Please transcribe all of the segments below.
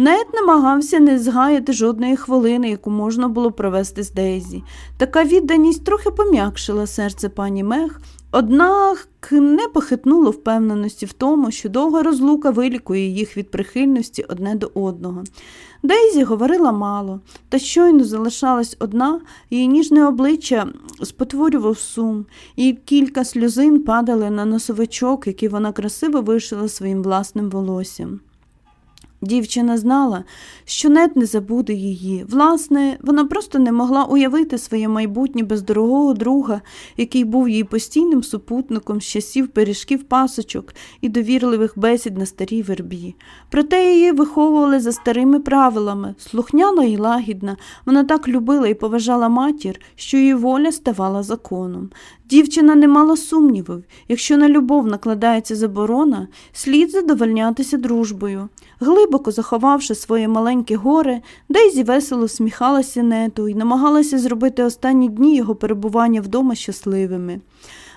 Нед намагався не згаяти жодної хвилини, яку можна було провести з Дейзі. Така відданість трохи пом'якшила серце пані Мех, однак не похитнуло впевненості в тому, що довга розлука вилікує їх від прихильності одне до одного. Дейзі говорила мало, та щойно залишалась одна, її ніжне обличчя спотворював сум, і кілька сльозин падали на носовичок, який вона красиво вишила своїм власним волоссям. Дівчина знала, що нет не забуде її. Власне, вона просто не могла уявити своє майбутнє без дорогого друга, який був її постійним супутником з часів пиріжків пасочок і довірливих бесід на старій вербі. Проте її виховували за старими правилами, слухняна і лагідна. Вона так любила і поважала матір, що її воля ставала законом. Дівчина не мала сумнівів, якщо на любов накладається заборона, слід задовольнятися дружбою. Глибоко заховавши своє маленьке горе, Дейзі весело сміхалася нету і намагалася зробити останні дні його перебування вдома щасливими.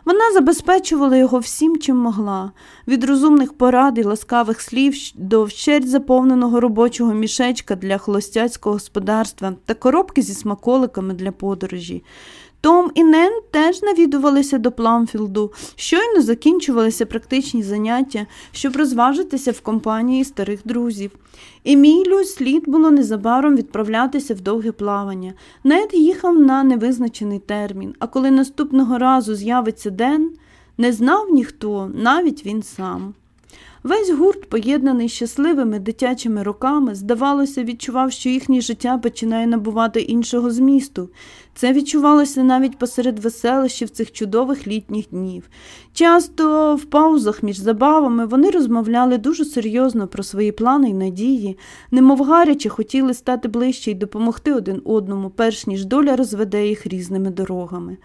Вона забезпечувала його всім, чим могла, від розумних порад і ласкавих слів до вщерть заповненого робочого мішечка для холостяцького господарства та коробки зі смаколиками для подорожі. Том і Нен теж навідувалися до Пламфілду, щойно закінчувалися практичні заняття, щоб розважитися в компанії старих друзів. Емілю слід було незабаром відправлятися в довге плавання. Нед їхав на невизначений термін, а коли наступного разу з'явиться Ден, не знав ніхто, навіть він сам. Весь гурт, поєднаний щасливими дитячими роками, здавалося, відчував, що їхнє життя починає набувати іншого змісту. Це відчувалося навіть посеред веселищів цих чудових літніх днів. Часто в паузах між забавами вони розмовляли дуже серйозно про свої плани й надії, немов гаряче хотіли стати ближче й допомогти один одному, перш ніж доля розведе їх різними дорогами.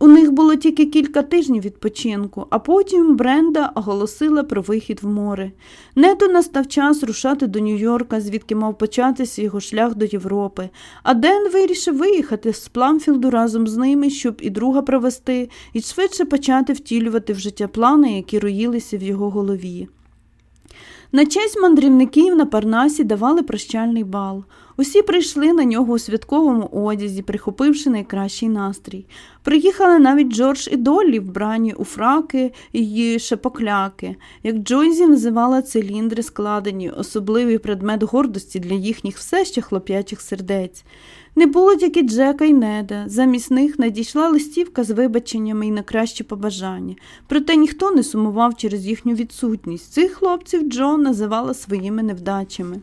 У них було тільки кілька тижнів відпочинку, а потім Бренда оголосила про вихід в море. Нету настав час рушати до Нью-Йорка, звідки мав початися його шлях до Європи, а Ден вирішив виїхати з Пламфілду разом з ними, щоб і друга провести, і швидше почати втілювати в життя плани, які роїлися в його голові. На честь мандрівників на Парнасі давали прощальний бал. Усі прийшли на нього у святковому одязі, прихопивши найкращий настрій. Приїхали навіть Джордж і Доллі, вбрані у фраки і шепокляки, як Джойзі називала циліндри складені, особливий предмет гордості для їхніх все ще хлоп'ячих сердець. Не було тільки Джека і Неда. Замість них надійшла листівка з вибаченнями і на кращі побажання. Проте ніхто не сумував через їхню відсутність. Цих хлопців Джо називала своїми невдачами.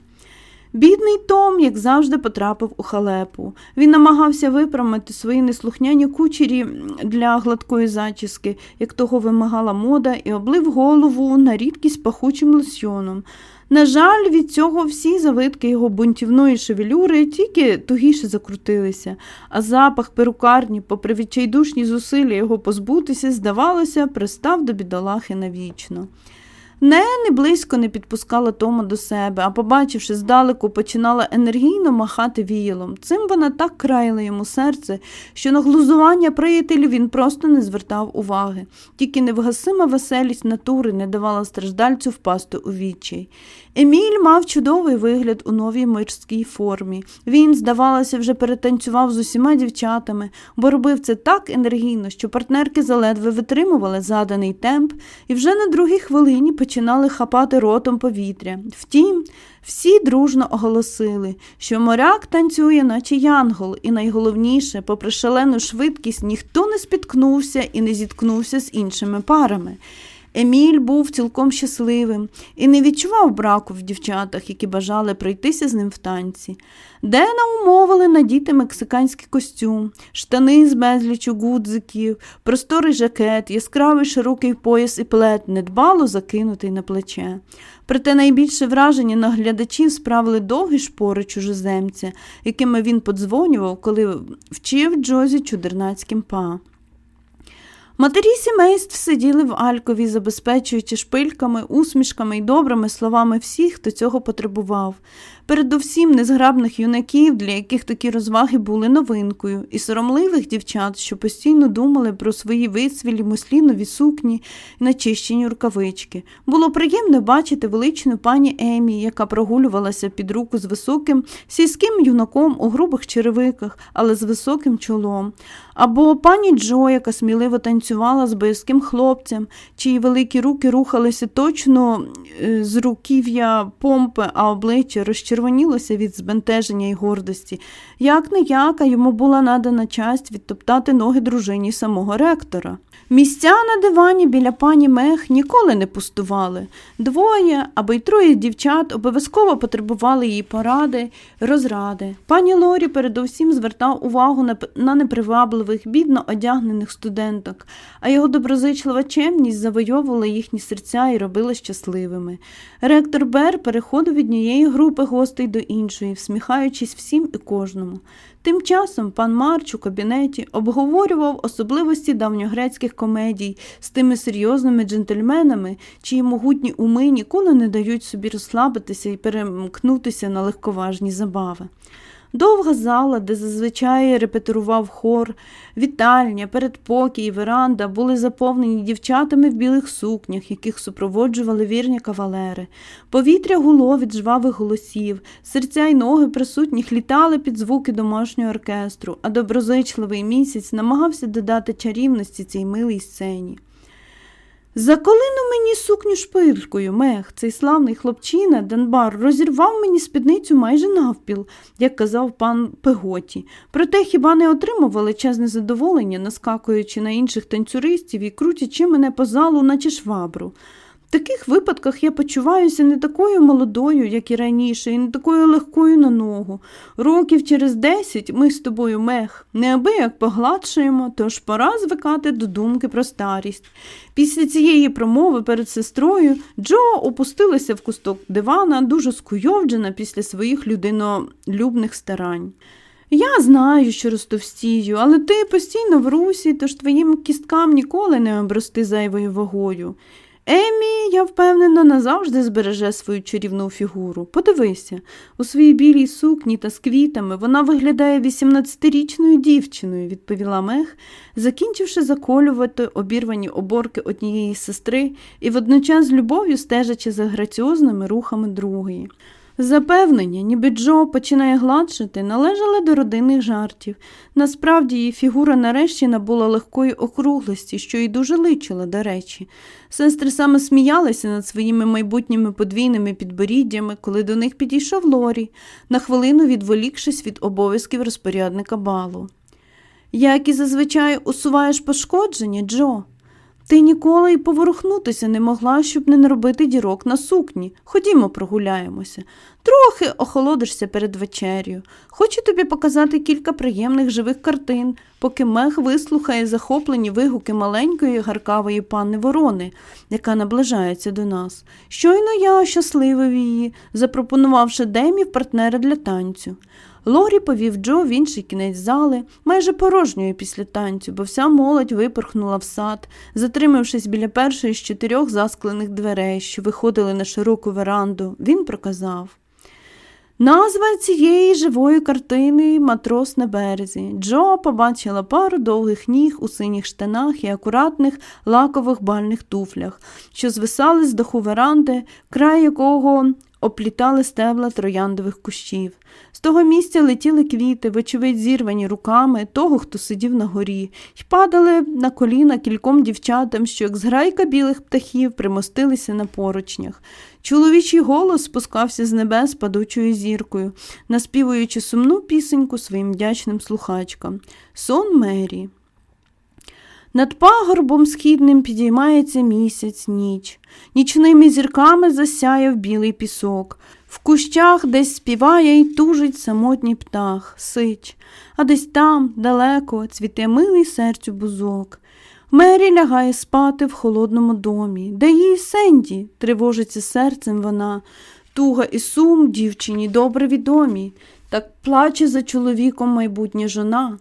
Бідний Том, як завжди, потрапив у халепу. Він намагався виправити свої неслухняні кучері для гладкої зачіски, як того вимагала мода, і облив голову на рідкість пахучим лосьйоном. На жаль, від цього всі завитки його бунтівної шевелюри тільки тугіше закрутилися, а запах перукарні, попри відчайдушні зусилля його позбутися, здавалося, пристав до бідолахи навічно. Не не близько не підпускала Тома до себе, а, побачивши здалеку, починала енергійно махати віялом. Цим вона так країла йому серце, що на глузування приятелів він просто не звертав уваги. Тільки невгасима веселість натури не давала страждальцю впасти у відчай. Еміль мав чудовий вигляд у новій мирській формі. Він, здавалося, вже перетанцював з усіма дівчатами, бо робив це так енергійно, що партнерки заледве витримували заданий темп і вже на другій хвилині починали хапати ротом повітря. Втім, всі дружно оголосили, що моряк танцює, наче янгол, і найголовніше, попри шалену швидкість, ніхто не спіткнувся і не зіткнувся з іншими парами. Еміль був цілком щасливим і не відчував браку в дівчатах, які бажали пройтися з ним в танці. Дена умовили надіти мексиканський костюм, штани з безлічу гудзиків, просторий жакет, яскравий широкий пояс і плет, недбало закинутий на плече. Проте найбільше враження на глядачів справили довгі шпори чужоземця, якими він подзвонював, коли вчив Джозі чудернацьким па. Матері сімейств сиділи в Алькові, забезпечуючи шпильками, усмішками і добрими словами всіх, хто цього потребував. Передусім незграбних юнаків, для яких такі розваги були новинкою, і соромливих дівчат, що постійно думали про свої висвілі, муслінові сукні і начищені рукавички. Було приємно бачити величну пані Емі, яка прогулювалася під руку з високим сільським юнаком у грубих черевиках, але з високим чолом. Або пані Джо, яка сміливо танцювала з боязким хлопцем, чиї великі руки рухалися точно е, з руків'я помпи, а обличчя розчервонілося від збентеження й гордості. Як не як, а йому була надана часть відтоптати ноги дружині самого ректора. Місця на дивані біля пані Мех ніколи не пустували. Двоє або й троє дівчат обов'язково потребували її поради, розради. Пані Лорі передусім звертав увагу на непривабливих, бідно одягнених студенток, а його доброзичлива чемність завойовувала їхні серця і робила щасливими. Ректор Бер переходив від однієї групи гостей до іншої, всміхаючись всім і кожному. Тим часом пан Марч у кабінеті обговорював особливості давньогрецьких комедій з тими серйозними джентльменами, чиї могутні уми ніколи не дають собі розслабитися і перемкнутися на легковажні забави. Довга зала, де зазвичай репетирував хор, вітальня, передпокій, веранда були заповнені дівчатами в білих сукнях, яких супроводжували вірні кавалери. Повітря гуло від жвавих голосів, серця й ноги присутніх літали під звуки домашнього оркестру, а доброзичливий місяць намагався додати чарівності цій милій сцені. Заколину мені сукню шпиркою, мех, цей славний хлопчина, Денбар, розірвав мені спідницю майже навпіл, як казав пан Пеготі. Проте хіба не отримав величезне задоволення, наскакуючи на інших танцюристів і крутячи мене по залу, наче швабру. В таких випадках я почуваюся не такою молодою, як і раніше, і не такою легкою на ногу. Років через десять ми з тобою мех, неабияк погладшуємо, тож пора звикати до думки про старість. Після цієї промови перед сестрою Джо опустилася в кусток дивана, дуже скуйовджена після своїх людинолюбних старань. Я знаю, що розтовстію, але ти постійно в русі, тож твоїм кісткам ніколи не обрости зайвою вагою. Емі, я впевнена, назавжди збереже свою чарівну фігуру. Подивися, у своїй білій сукні та з квітами вона виглядає 18-річною дівчиною, відповіла Мех, закінчивши заколювати обірвані оборки однієї сестри і водночас з любов'ю стежачи за граціозними рухами другої. Запевнення, ніби Джо починає гладшити, належали до родинних жартів. Насправді її фігура нарешті набула легкої округлості, що й дуже личила, до речі. Сестри саме сміялися над своїми майбутніми подвійними підборіддями, коли до них підійшов Лорі, на хвилину відволікшись від обов'язків розпорядника балу. Як і зазвичай усуваєш пошкодження, Джо. Ти ніколи й поворухнутися не могла, щоб не наробити дірок на сукні. Ходімо, прогуляємося. Трохи охолодишся перед вечерю. Хочу тобі показати кілька приємних живих картин, поки мех вислухає захоплені вигуки маленької гаркавої пани ворони, яка наближається до нас. Щойно я щасливив її, запропонувавши Демі партнера для танцю. Лорі повів Джо в інший кінець зали, майже порожньої після танцю, бо вся молодь випорхнула в сад, затримавшись біля першої з чотирьох засклених дверей, що виходили на широку веранду, він проказав. Назва цієї живої картини матрос на березі. Джо побачила пару довгих ніг у синіх штанах і акуратних лакових бальних туфлях, що звисали з даху веранди, край якого оплітали стебла трояндових кущів. З того місця летіли квіти, вочевидь, зірвані руками того, хто сидів на горі, й падали на коліна кільком дівчатам, що, як зграйка білих птахів, примостилися на поручнях. Чоловічий голос спускався з небес падучою зіркою, наспівуючи сумну пісеньку своїм вдячним слухачкам. Сон Мері. Над пагорбом східним підіймається місяць ніч, нічними зірками засяяв білий пісок. В кущах десь співає й тужить самотній птах, сич, а десь там, далеко, цвіте милий серцю бузок. Мері лягає спати в холодному домі, де їй Сенді, тривожиться серцем вона, туга і сум дівчині добре відомі, так плаче за чоловіком майбутня жона.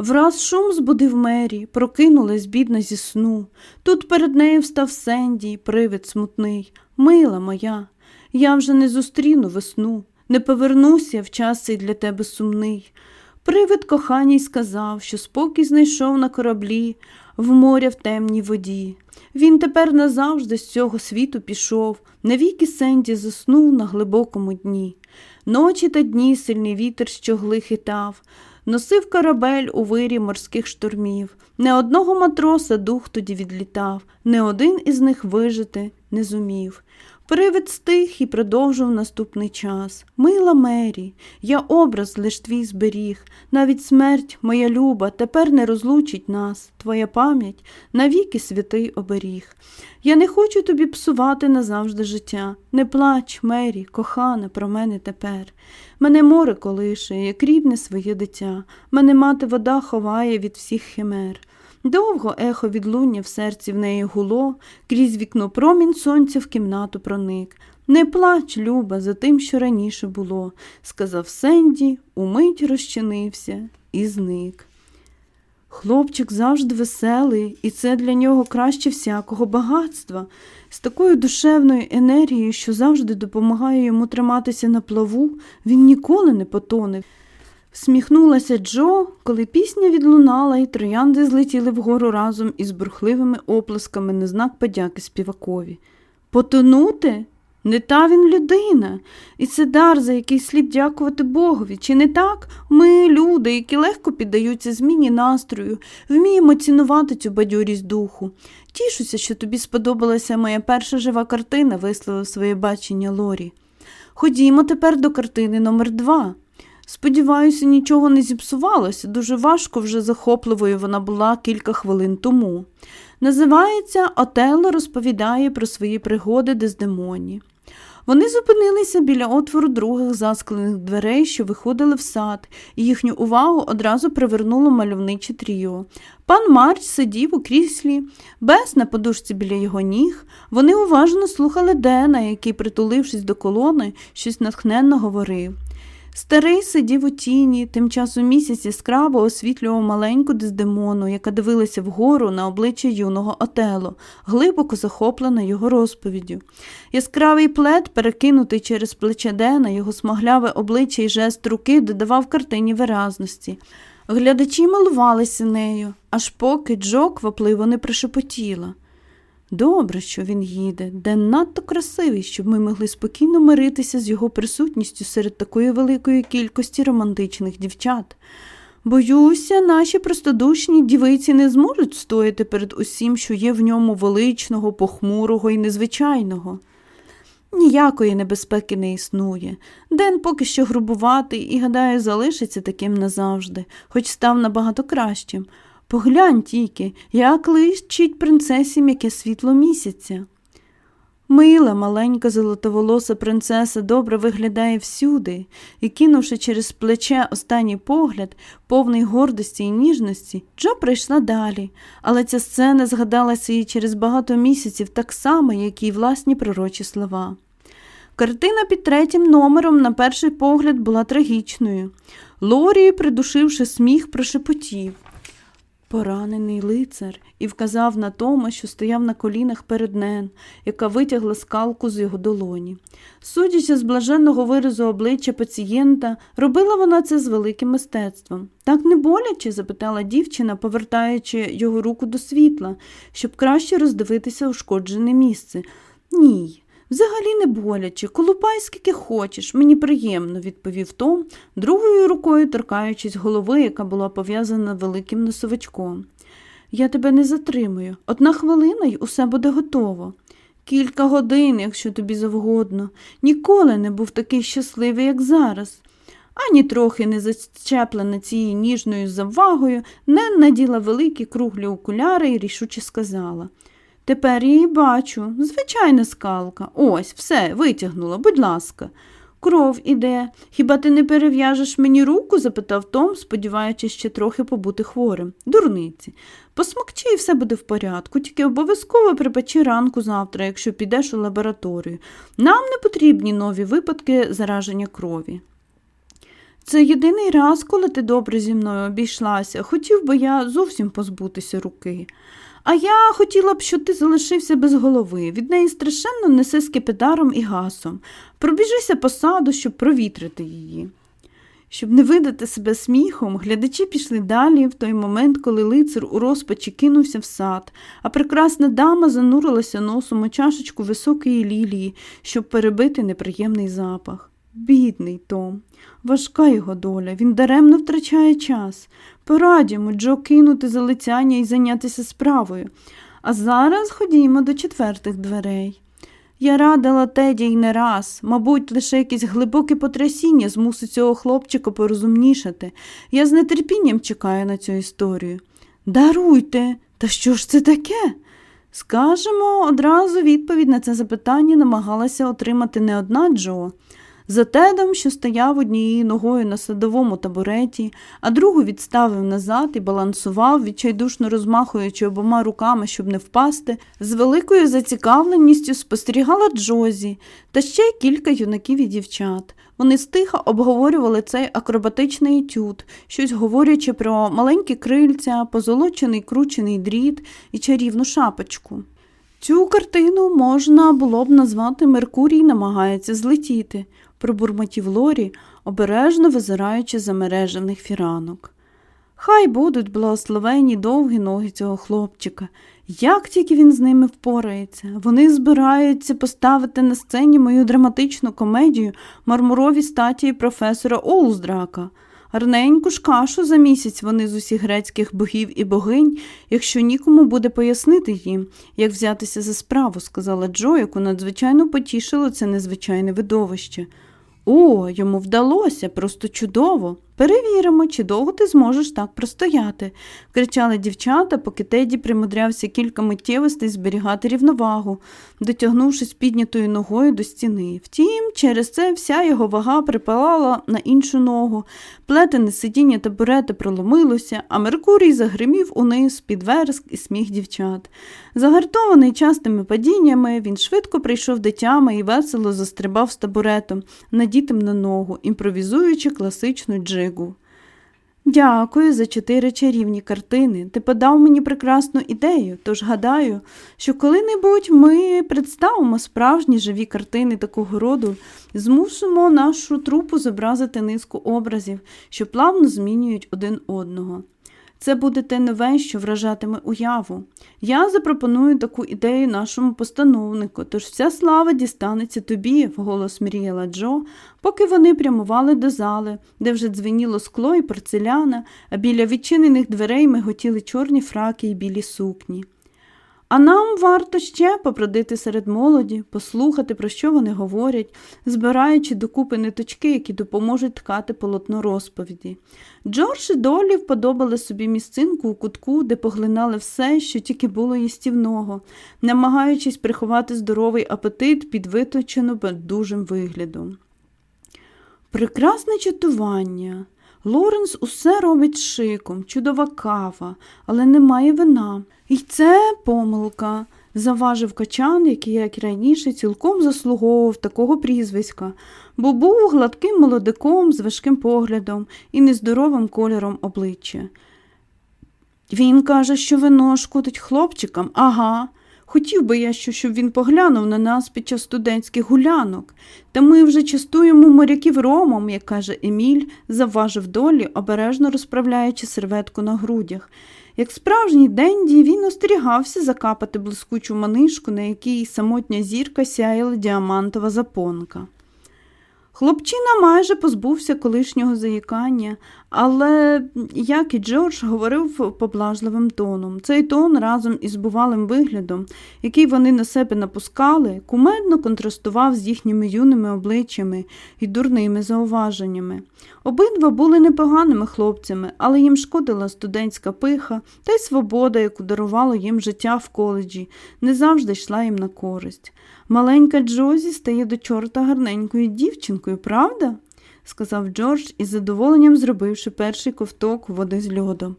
Враз шум збудив мері, прокинулась бідна зі сну. Тут перед нею встав Сенді, привид смутний. Мила моя, я вже не зустріну весну, не повернуся в час цей для тебе сумний. Привид коханій сказав, що спокій знайшов на кораблі, в моря в темній воді. Він тепер назавжди з цього світу пішов, навіки Сенді заснув на глибокому дні. Ночі та дні сильний вітер щогли хитав, носив корабель у вирі морських штурмів. Не одного матроса дух тоді відлітав, не один із них вижити не зумів. Привид стих і продовжив наступний час. Мила Мері, я образ лиш твій зберіг, навіть смерть, моя люба, тепер не розлучить нас, твоя пам'ять навіки святий оберіг. Я не хочу тобі псувати назавжди життя. Не плач, Мері, кохана, про мене тепер. Мене море колише, як рідне своє дитя, мене мати вода ховає від всіх химер. Довго ехо відлуння в серці в неї гуло, крізь вікно промінь сонця в кімнату проник. Не плач, Люба, за тим, що раніше було, сказав Сенді, умить розчинився і зник. Хлопчик завжди веселий, і це для нього краще всякого багатства, з такою душевною енергією, що завжди допомагає йому триматися на плаву, він ніколи не потоне. Всміхнулася Джо, коли пісня відлунала, і троянди злетіли вгору разом із бурхливими оплесками на знак подяки співакові. Потонути? Не та він людина, і це дар, за який слід дякувати Богові. Чи не так? Ми, люди, які легко піддаються зміні настрою, вміємо цінувати цю бадьорість духу. Тішуся, що тобі сподобалася моя перша жива картина, висловив своє бачення Лорі. Ходімо тепер до картини номер два. Сподіваюся, нічого не зіпсувалося, дуже важко вже захопливою вона була кілька хвилин тому. Називається Отелло розповідає про свої пригоди Дездемоні. Вони зупинилися біля отвору других засклених дверей, що виходили в сад, і їхню увагу одразу привернуло мальовниче тріо. Пан Марч сидів у кріслі, без на подушці біля його ніг. Вони уважно слухали Дена, який, притулившись до колони, щось натхненно говорив. Старий сидів у тіні, тим часом місяць яскраво освітлював маленьку дездемону, яка дивилася вгору на обличчя юного Отело, глибоко захоплена його розповіддю. Яскравий плед, перекинутий через плече Дена, його смагляве обличчя і жест руки додавав картині виразності. Глядачі милувалися нею, аж поки Джо квапливо не пришепотіла. Добре, що він їде, де надто красивий, щоб ми могли спокійно миритися з його присутністю серед такої великої кількості романтичних дівчат. Боюся, наші простодушні дівиці не зможуть стояти перед усім, що є в ньому величного, похмурого і незвичайного. Ніякої небезпеки не існує. Ден поки що грубуватий і, гадаю, залишиться таким назавжди, хоч став набагато кращим. Поглянь тільки, як личить принцесі м'яке світло місяця. Мила, маленька золотоволоса принцеса добре виглядає всюди і, кинувши через плече останній погляд, повний гордості і ніжності, Джо прийшла далі, але ця сцена згадалася їй через багато місяців так само, як і власні пророчі слова. Картина під третім номером, на перший погляд, була трагічною. Лорі, придушивши сміх, прошепотів поранений лицар і вказав на Тома, що стояв на колінах перед Нен, яка витягла скалку з його долоні. Судячи з блаженного виразу обличчя пацієнта, робила вона це з великим мистецтвом. Так не боляче? запитала дівчина, повертаючи його руку до світла, щоб краще роздивитися ушкоджене місце. Ні. Взагалі не боляче, колупай скільки хочеш, мені приємно, відповів Том, другою рукою торкаючись голови, яка була пов'язана великим носовичком. Я тебе не затримую. Одна хвилина й усе буде готово. Кілька годин, якщо тобі завгодно. Ніколи не був такий щасливий, як зараз. Ані трохи не зачеплена цією ніжною завагою, не наділа великі круглі окуляри і рішуче сказала Тепер її бачу. Звичайна скалка. Ось, все, витягнула, будь ласка. Кров іде. Хіба ти не перев'яжеш мені руку? запитав Том, сподіваючись ще трохи побути хворим. Дурниці. Посмокчи і все буде в порядку, тільки обов'язково припечи ранку завтра, якщо підеш у лабораторію. Нам не потрібні нові випадки зараження крові. Це єдиний раз, коли ти добре зі мною обійшлася. Хотів би я зовсім позбутися руки. А я хотіла б, щоб ти залишився без голови. Від неї страшенно несе скипидаром і гасом. Пробіжися по саду, щоб провітрити її. Щоб не видати себе сміхом, глядачі пішли далі в той момент, коли лицар у розпачі кинувся в сад, а прекрасна дама занурилася носом у чашечку високої лілії, щоб перебити неприємний запах. Бідний Том, важка його доля, він даремно втрачає час. Порадімо Джо кинути залицяння і зайнятися справою. А зараз ходімо до четвертих дверей. Я радила Теді й не раз, мабуть, лише якесь глибоке потрясіння змусить цього хлопчика порозумнішати. Я з нетерпінням чекаю на цю історію. Даруйте, та що ж це таке? Скажемо, одразу відповідь на це запитання намагалася отримати не одна Джо. За тедом, що стояв однією ногою на садовому табуреті, а другу відставив назад і балансував, відчайдушно розмахуючи обома руками, щоб не впасти, з великою зацікавленістю спостерігала Джозі та ще кілька юнаків і дівчат. Вони стиха обговорювали цей акробатичний етюд, щось говорячи про маленькі крильця, позолочений кручений дріт і чарівну шапочку. Цю картину можна було б назвати Меркурій намагається злетіти пробурмотів Лорі, обережно визираючи за мережених фіранок. Хай будуть благословені довгі ноги цього хлопчика. Як тільки він з ними впорається, вони збираються поставити на сцені мою драматичну комедію мармурові статії професора Олздрака. Гарненьку ж кашу за місяць вони з усіх грецьких богів і богинь, якщо нікому буде пояснити їм, як взятися за справу, сказала Джо, яку надзвичайно потішило це незвичайне видовище. О, йому вдалося, просто чудово. Перевіримо, чи довго ти зможеш так простояти, кричали дівчата, поки Теді примудрявся кілька миттєвостей зберігати рівновагу, дотягнувшись піднятою ногою до стіни. Втім, через це вся його вага припалала на іншу ногу, плетене сидіння табурета проломилося, а Меркурій загримів униз під верск і сміх дівчат. Загартований частими падіннями, він швидко прийшов до тями і весело застрибав з табуретом, надітим на ногу, імпровізуючи класичну джигу. Дякую за чотири чарівні картини. Ти подав мені прекрасну ідею, тож гадаю, що коли-небудь ми представимо справжні живі картини такого роду і змусимо нашу трупу зобразити низку образів, що плавно змінюють один одного. Це буде те нове, що вражатиме уяву. Я запропоную таку ідею нашому постановнику, тож вся слава дістанеться тобі, вголос мріяла Джо, поки вони прямували до зали, де вже дзвеніло скло і порцеляна, а біля відчинених дверей миготіли чорні фраки і білі сукні. А нам варто ще попродити серед молоді, послухати, про що вони говорять, збираючи докупи ниточки, які допоможуть ткати полотно розповіді. Джордж і Долі вподобали собі місцинку у кутку, де поглинали все, що тільки було їстівного, намагаючись приховати здоровий апетит під виточено байдужим виглядом. Прекрасне чатування. Лоренс усе робить шиком, чудова кава, але немає вина. І це помилка, заважив качан, який, як і раніше, цілком заслуговував такого прізвиська, бо був гладким молодиком з важким поглядом і нездоровим кольором обличчя. Він каже, що вино шкодить хлопчикам, ага. Хотів би я, щоб він поглянув на нас під час студентських гулянок, та ми вже частуємо моряків ромом, як каже Еміль, завважив долі, обережно розправляючи серветку на грудях. Як справжній денді, він остерігався закапати блискучу манишку, на якій самотня зірка сяяла діамантова запонка. Хлопчина майже позбувся колишнього заїкання, але, як і Джордж, говорив поблажливим тоном. Цей тон разом із бувалим виглядом, який вони на себе напускали, кумедно контрастував з їхніми юними обличчями і дурними зауваженнями. Обидва були непоганими хлопцями, але їм шкодила студентська пиха та й свобода, яку дарувало їм життя в коледжі, не завжди йшла їм на користь. Маленька Джозі стає до чорта гарненькою дівчинкою, правда? сказав Джордж із задоволенням зробивши перший ковток води з льодом.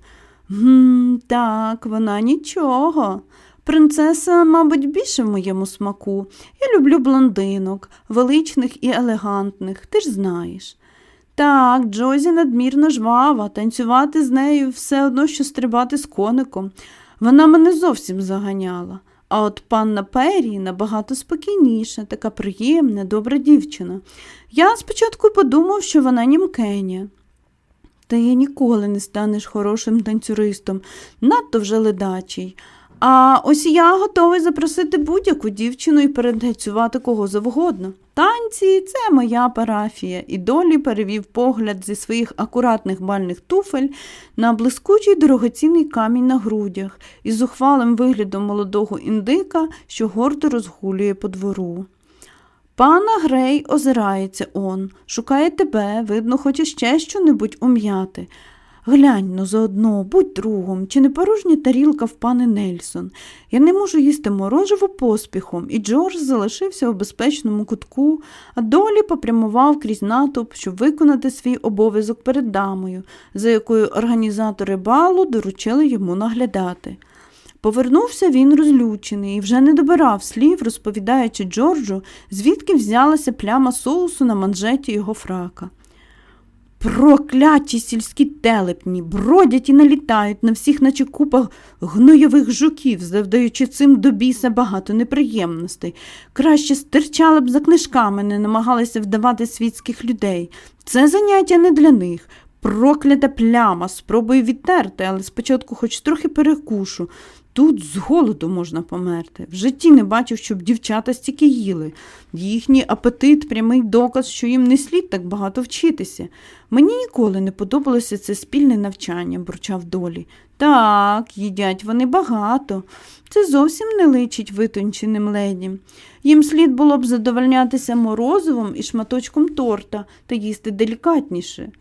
«Гм, Так, вона нічого. Принцеса, мабуть, більше в моєму смаку. Я люблю блондинок, величних і елегантних, ти ж знаєш. Так, Джозі надмірно жвава, танцювати з нею все одно, що стрибати з коником. Вона мене зовсім заганяла. А от панна Пері набагато спокійніша, така приємна, добра дівчина. Я спочатку подумав, що вона німкеня. Та я ніколи не станеш хорошим танцюристом, надто вже ледачий. А ось я готовий запросити будь-яку дівчину і перетанцювати кого завгодно. Танці це моя парафія, і долі перевів погляд зі своїх акуратних бальних туфель на блискучий дорогоцінний камінь на грудях із зухвалим виглядом молодого індика, що гордо розгулює по двору. Пана Грей озирається он, шукає тебе, видно, хоче ще що-небудь ум'яти. Глянь ну заодно, будь другом, чи не порожня тарілка в пане Нельсон. Я не можу їсти морожево поспіхом, і Джордж залишився у безпечному кутку, а долі попрямував крізь натовп, щоб виконати свій обов'язок перед дамою, за якою організатори балу доручили йому наглядати. Повернувся він розлючений і вже не добирав слів, розповідаючи Джорджу, звідки взялася пляма соусу на манжеті його фрака. Прокляті сільські телепні, бродять і налітають на всіх, наче купа гноєвих жуків, завдаючи цим до біса багато неприємностей. Краще стирчали б за книжками, не намагалися вдавати світських людей. Це заняття не для них. Проклята пляма, спробую відтерти, але спочатку хоч трохи перекушу. Тут з голоду можна померти. В житті не бачив, щоб дівчата стільки їли. Їхній апетит прямий доказ, що їм не слід так багато вчитися. Мені ніколи не подобалося це спільне навчання, бурчав долі. Так, їдять вони багато. Це зовсім не личить витонченим леді. Їм слід було б задовольнятися морозивом і шматочком торта та їсти делікатніше.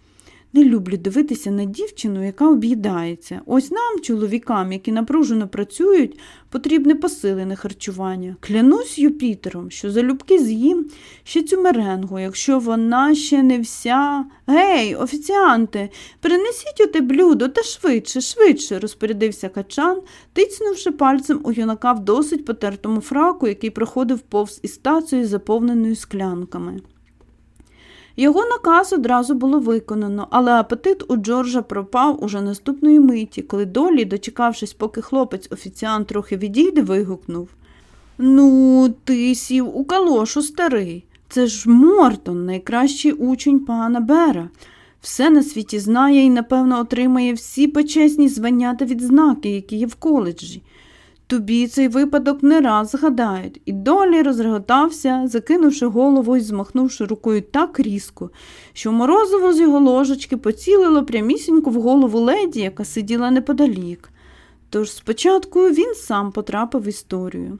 Не люблю дивитися на дівчину, яка об'їдається. Ось нам, чоловікам, які напружено працюють, потрібне посилене харчування. Клянусь Юпітером, що залюбки з'їм ще цю меренгу, якщо вона ще не вся. Гей, офіціанте, принесіть оте блюдо та швидше, швидше, розпорядився качан, тицнувши пальцем у юнака в досить потертому фраку, який проходив повз із стацією, заповненою склянками. Його наказ одразу було виконано, але апетит у Джорджа пропав уже наступної миті, коли долі, дочекавшись, поки хлопець офіціант трохи відійде, вигукнув Ну, ти сів у калошу, старий. Це ж Мортон, найкращий учень пана Бера. Все на світі знає і, напевно, отримає всі почесні звання та відзнаки, які є в коледжі. Тобі цей випадок не раз згадають, і долі розреготався, закинувши голову і змахнувши рукою так різко, що морозиво з його ложечки поцілило прямісінько в голову леді, яка сиділа неподалік. Тож спочатку він сам потрапив в історію.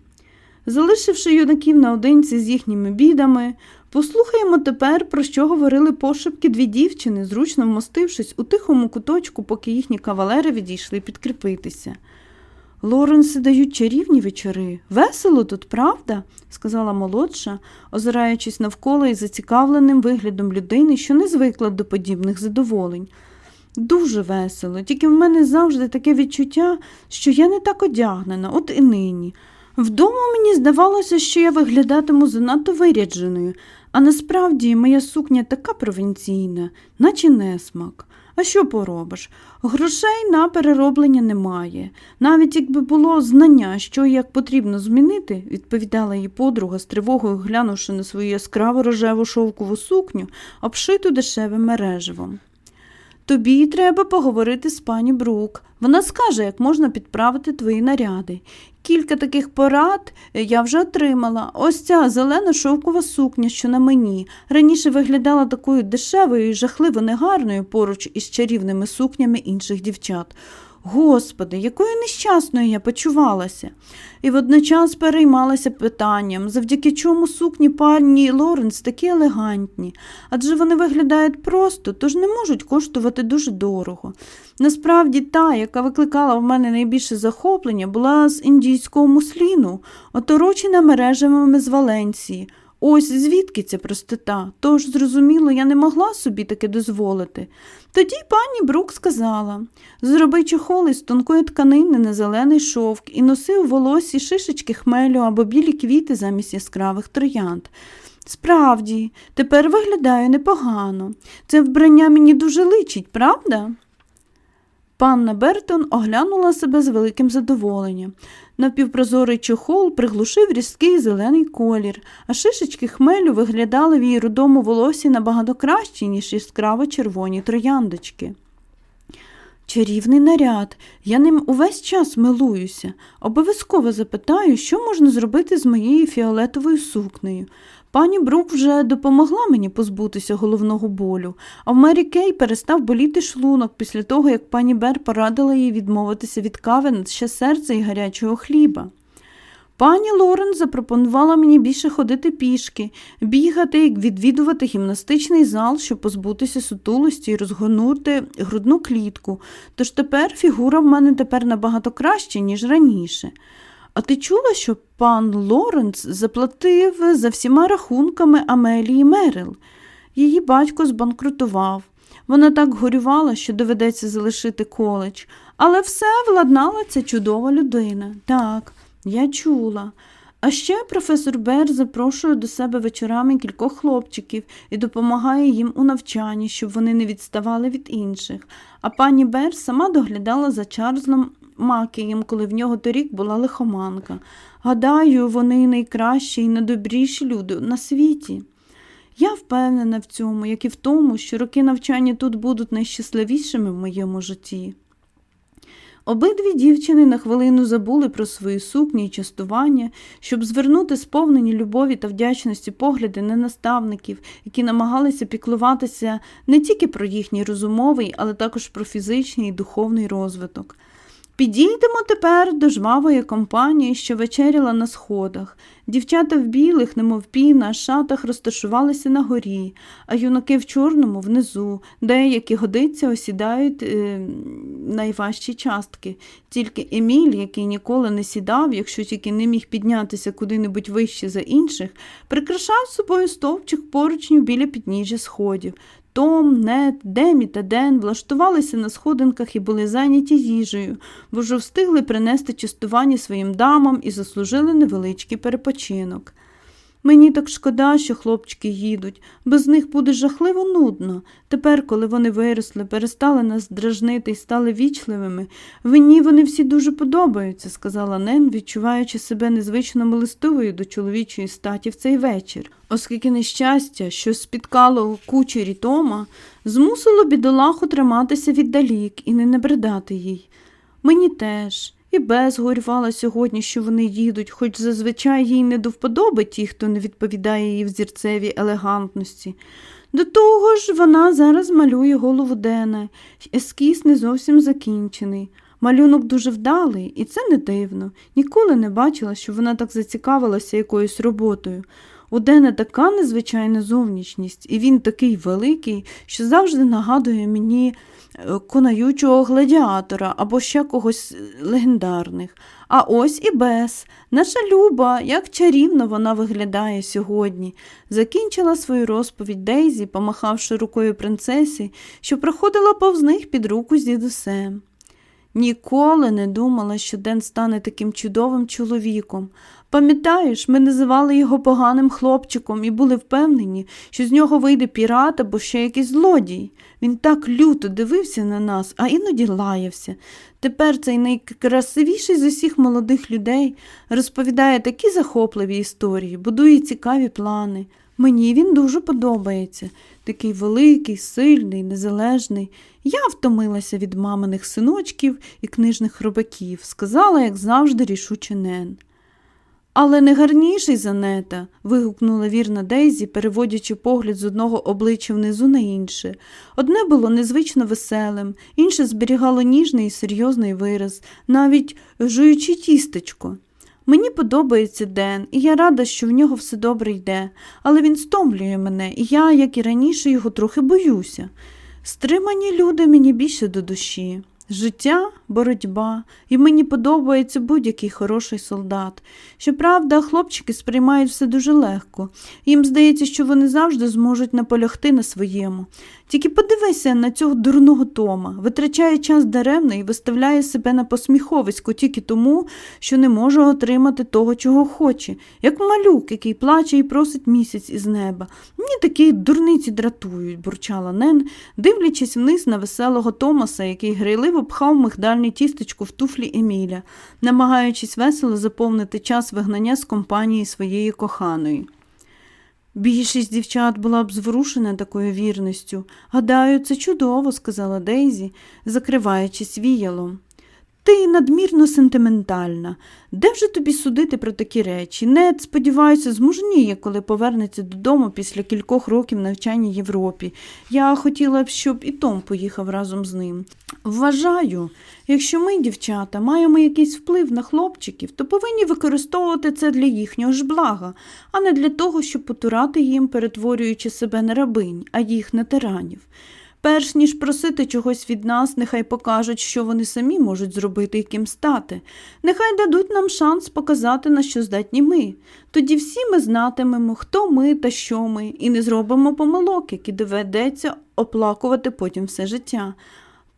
Залишивши юнаків наодинці з їхніми бідами, послухаємо тепер, про що говорили пошепки дві дівчини, зручно вмостившись у тихому куточку, поки їхні кавалери відійшли підкріпитися. Лоренси дають чарівні вечори. Весело тут, правда? сказала молодша, озираючись навколо і зацікавленим виглядом людини, що не звикла до подібних задоволень. Дуже весело, тільки в мене завжди таке відчуття, що я не так одягнена, от і нині. Вдома мені здавалося, що я виглядатиму занадто вирядженою, а насправді моя сукня така провінційна, наче несмак. А що поробиш? Грошей на перероблення немає. Навіть якби було знання, що і як потрібно змінити, відповідала її подруга з тривогою, глянувши на свою яскраво рожеву шовкову сукню, обшиту дешевим мереживом. Тобі треба поговорити з пані Брук. Вона скаже, як можна підправити твої наряди. Кілька таких порад я вже отримала. Ось ця зелена шовкова сукня, що на мені, раніше виглядала такою дешевою і жахливо негарною поруч із чарівними сукнями інших дівчат. Господи, якою нещасною я почувалася, і водночас переймалася питанням, завдяки чому сукні пані Лоренс такі елегантні, адже вони виглядають просто, тож не можуть коштувати дуже дорого. Насправді, та, яка викликала в мене найбільше захоплення, була з індійського мусліну, оторочена мережами з Валенції. Ось звідки ця простота, тож, зрозуміло, я не могла собі таке дозволити. Тоді пані Брук сказала зроби чохол із тонкої тканини на зелений шовк і носи у волосі шишечки хмелю або білі квіти замість яскравих троянд. Справді, тепер виглядаю непогано. Це вбрання мені дуже личить, правда? Панна Бертон оглянула себе з великим задоволенням. Напівпрозорий чохол приглушив різкий зелений колір, а шишечки хмелю виглядали в її рудому волосі набагато краще, ніж яскраво червоні трояндочки. Чарівний наряд, я ним увесь час милуюся. Обов'язково запитаю, що можна зробити з моєю фіолетовою сукнею. Пані Брук вже допомогла мені позбутися головного болю, а в Мері Кей перестав боліти шлунок після того, як пані Бер порадила їй відмовитися від кави ще серце і гарячого хліба. Пані Лорен запропонувала мені більше ходити пішки, бігати відвідувати гімнастичний зал, щоб позбутися сутулості і розгонути грудну клітку, тож тепер фігура в мене тепер набагато краща, ніж раніше. А ти чула, що пан Лоренц заплатив за всіма рахунками Амелії Мерил? Її батько збанкрутував. Вона так горювала, що доведеться залишити коледж, але все владнала ця чудова людина. Так, я чула. А ще професор Бер запрошує до себе вечорами кількох хлопчиків і допомагає їм у навчанні, щоб вони не відставали від інших. А пані Бер сама доглядала за Чарльзом Макієм, коли в нього торік була лихоманка. Гадаю, вони найкращі і найдобріші люди на світі. Я впевнена в цьому, як і в тому, що роки навчання тут будуть найщасливішими в моєму житті. Обидві дівчини на хвилину забули про свої сукні і частування, щоб звернути сповнені любові та вдячності погляди на наставників, які намагалися піклуватися не тільки про їхній розумовий, але також про фізичний і духовний розвиток. Підійдемо тепер до жвавої компанії, що вечеряла на сходах. Дівчата в білих, немов пі, на шатах розташувалися на горі, а юнаки в чорному внизу, деякі годиться осідають е, найважчі частки. Тільки Еміль, який ніколи не сідав, якщо тільки не міг піднятися куди-небудь вище за інших, прикрашав собою стовпчик поручнів біля підніжжя сходів. Том, Нет, Демі та Ден влаштувалися на сходинках і були зайняті їжею, бо вже встигли принести частування своїм дамам і заслужили невеличкий перепочинок. Мені так шкода, що хлопчики їдуть, без них буде жахливо нудно. Тепер, коли вони виросли, перестали нас дражнити і стали вічливими, мені вони всі дуже подобаються, сказала Нен, відчуваючи себе незвично милистивою до чоловічої статі в цей вечір, оскільки нещастя, що спіткало кучері Тома, змусило бідолаху триматися віддалік і не набридати їй. Мені теж. І без горювала сьогодні, що вони їдуть, хоч зазвичай їй не до вподоби ті, хто не відповідає їй взірцевій елегантності. До того ж, вона зараз малює голову Дена, ескіз не зовсім закінчений. Малюнок дуже вдалий, і це не дивно. Ніколи не бачила, що вона так зацікавилася якоюсь роботою. У Дена така незвичайна зовнішність, і він такий великий, що завжди нагадує мені конаючого гладіатора або ще когось легендарних. А ось і Бес, наша Люба, як чарівно вона виглядає сьогодні, закінчила свою розповідь Дейзі, помахавши рукою принцесі, що проходила повз них під руку з дідусем. Ніколи не думала, що Ден стане таким чудовим чоловіком. Пам'ятаєш, ми називали його поганим хлопчиком і були впевнені, що з нього вийде пірат або ще якийсь злодій. Він так люто дивився на нас, а іноді лаявся. Тепер цей найкрасивіший з усіх молодих людей розповідає такі захопливі історії, будує цікаві плани. Мені він дуже подобається такий великий, сильний, незалежний. Я втомилася від маминих синочків і книжних хробаків, сказала, як завжди, рішуче Нен. Але не гарніший за нета, вигукнула вірна Дейзі, переводячи погляд з одного обличчя внизу на інше. Одне було незвично веселим, інше зберігало ніжний і серйозний вираз, навіть жуючи тістечко. Мені подобається Ден, і я рада, що в нього все добре йде, але він стомлює мене, і я, як і раніше, його трохи боюся. Стримані люди мені більше до душі. Життя боротьба, і мені подобається будь-який хороший солдат. Щоправда, хлопчики сприймають все дуже легко. Їм здається, що вони завжди зможуть наполягти на своєму. Тільки подивися на цього дурного Тома, витрачає час даремно і виставляє себе на посміховисько тільки тому, що не може отримати того, чого хоче, як малюк, який плаче і просить місяць із неба. Мені такі дурниці дратують, бурчала Нен, дивлячись вниз на веселого Томаса, який грайливо пхав мигдальне тістечко в туфлі Еміля, намагаючись весело заповнити час вигнання з компанії своєї коханої. Більшість дівчат була б зворушена такою вірністю. Гадаю, це чудово, сказала Дейзі, закриваючись віялом. Ти надмірно сентиментальна. Де вже тобі судити про такі речі? Нед, сподіваюся, змужніє, коли повернеться додому після кількох років навчання в Європі. Я хотіла б, щоб і Том поїхав разом з ним. Вважаю, якщо ми, дівчата, маємо якийсь вплив на хлопчиків, то повинні використовувати це для їхнього ж блага, а не для того, щоб потурати їм, перетворюючи себе на рабинь, а їх на тиранів. Перш ніж просити чогось від нас, нехай покажуть, що вони самі можуть зробити і ким стати. Нехай дадуть нам шанс показати, на що здатні ми. Тоді всі ми знатимемо, хто ми та що ми, і не зробимо помилок, які доведеться оплакувати потім все життя.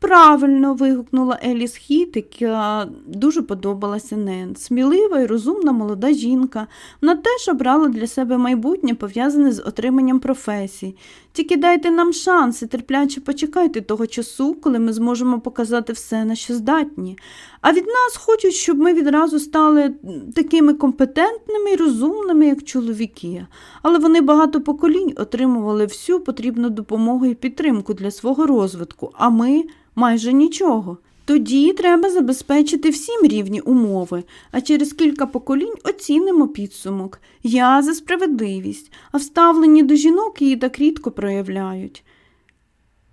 Правильно, вигукнула Еліс Хіт, яка дуже подобалася Нен. Смілива і розумна молода жінка. Вона теж обрала для себе майбутнє, пов'язане з отриманням професії. Тільки дайте нам шанс і терпляче почекайте того часу, коли ми зможемо показати все, на що здатні. А від нас хочуть, щоб ми відразу стали такими компетентними і розумними, як чоловіки. Але вони багато поколінь отримували всю потрібну допомогу і підтримку для свого розвитку, а ми майже нічого. Тоді треба забезпечити всім рівні умови, а через кілька поколінь оцінимо підсумок. Я за справедливість, а вставлені до жінок її так рідко проявляють.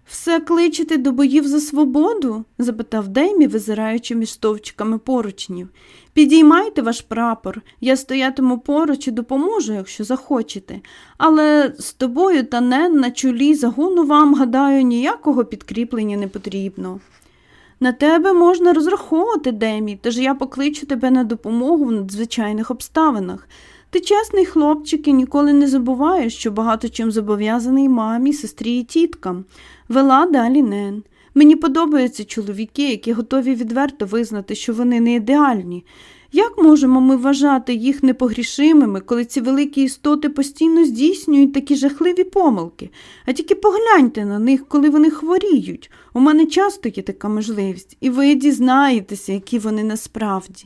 Все кличете до боїв за свободу? запитав Деймі, визираючи між стовчиками поручнів. Підіймайте ваш прапор, я стоятиму поруч і допоможу, якщо захочете. Але з тобою та Нен на чолі загону вам, гадаю, ніякого підкріплення не потрібно. На тебе можна розраховувати, Демі, тож я покличу тебе на допомогу в надзвичайних обставинах. Ти чесний хлопчик і ніколи не забуваєш, що багато чим зобов'язаний мамі, сестрі і тіткам. Вела далі Нен. Мені подобаються чоловіки, які готові відверто визнати, що вони не ідеальні. Як можемо ми вважати їх непогрішимими, коли ці великі істоти постійно здійснюють такі жахливі помилки? А тільки погляньте на них, коли вони хворіють. У мене часто є така можливість, і ви дізнаєтеся, які вони насправді.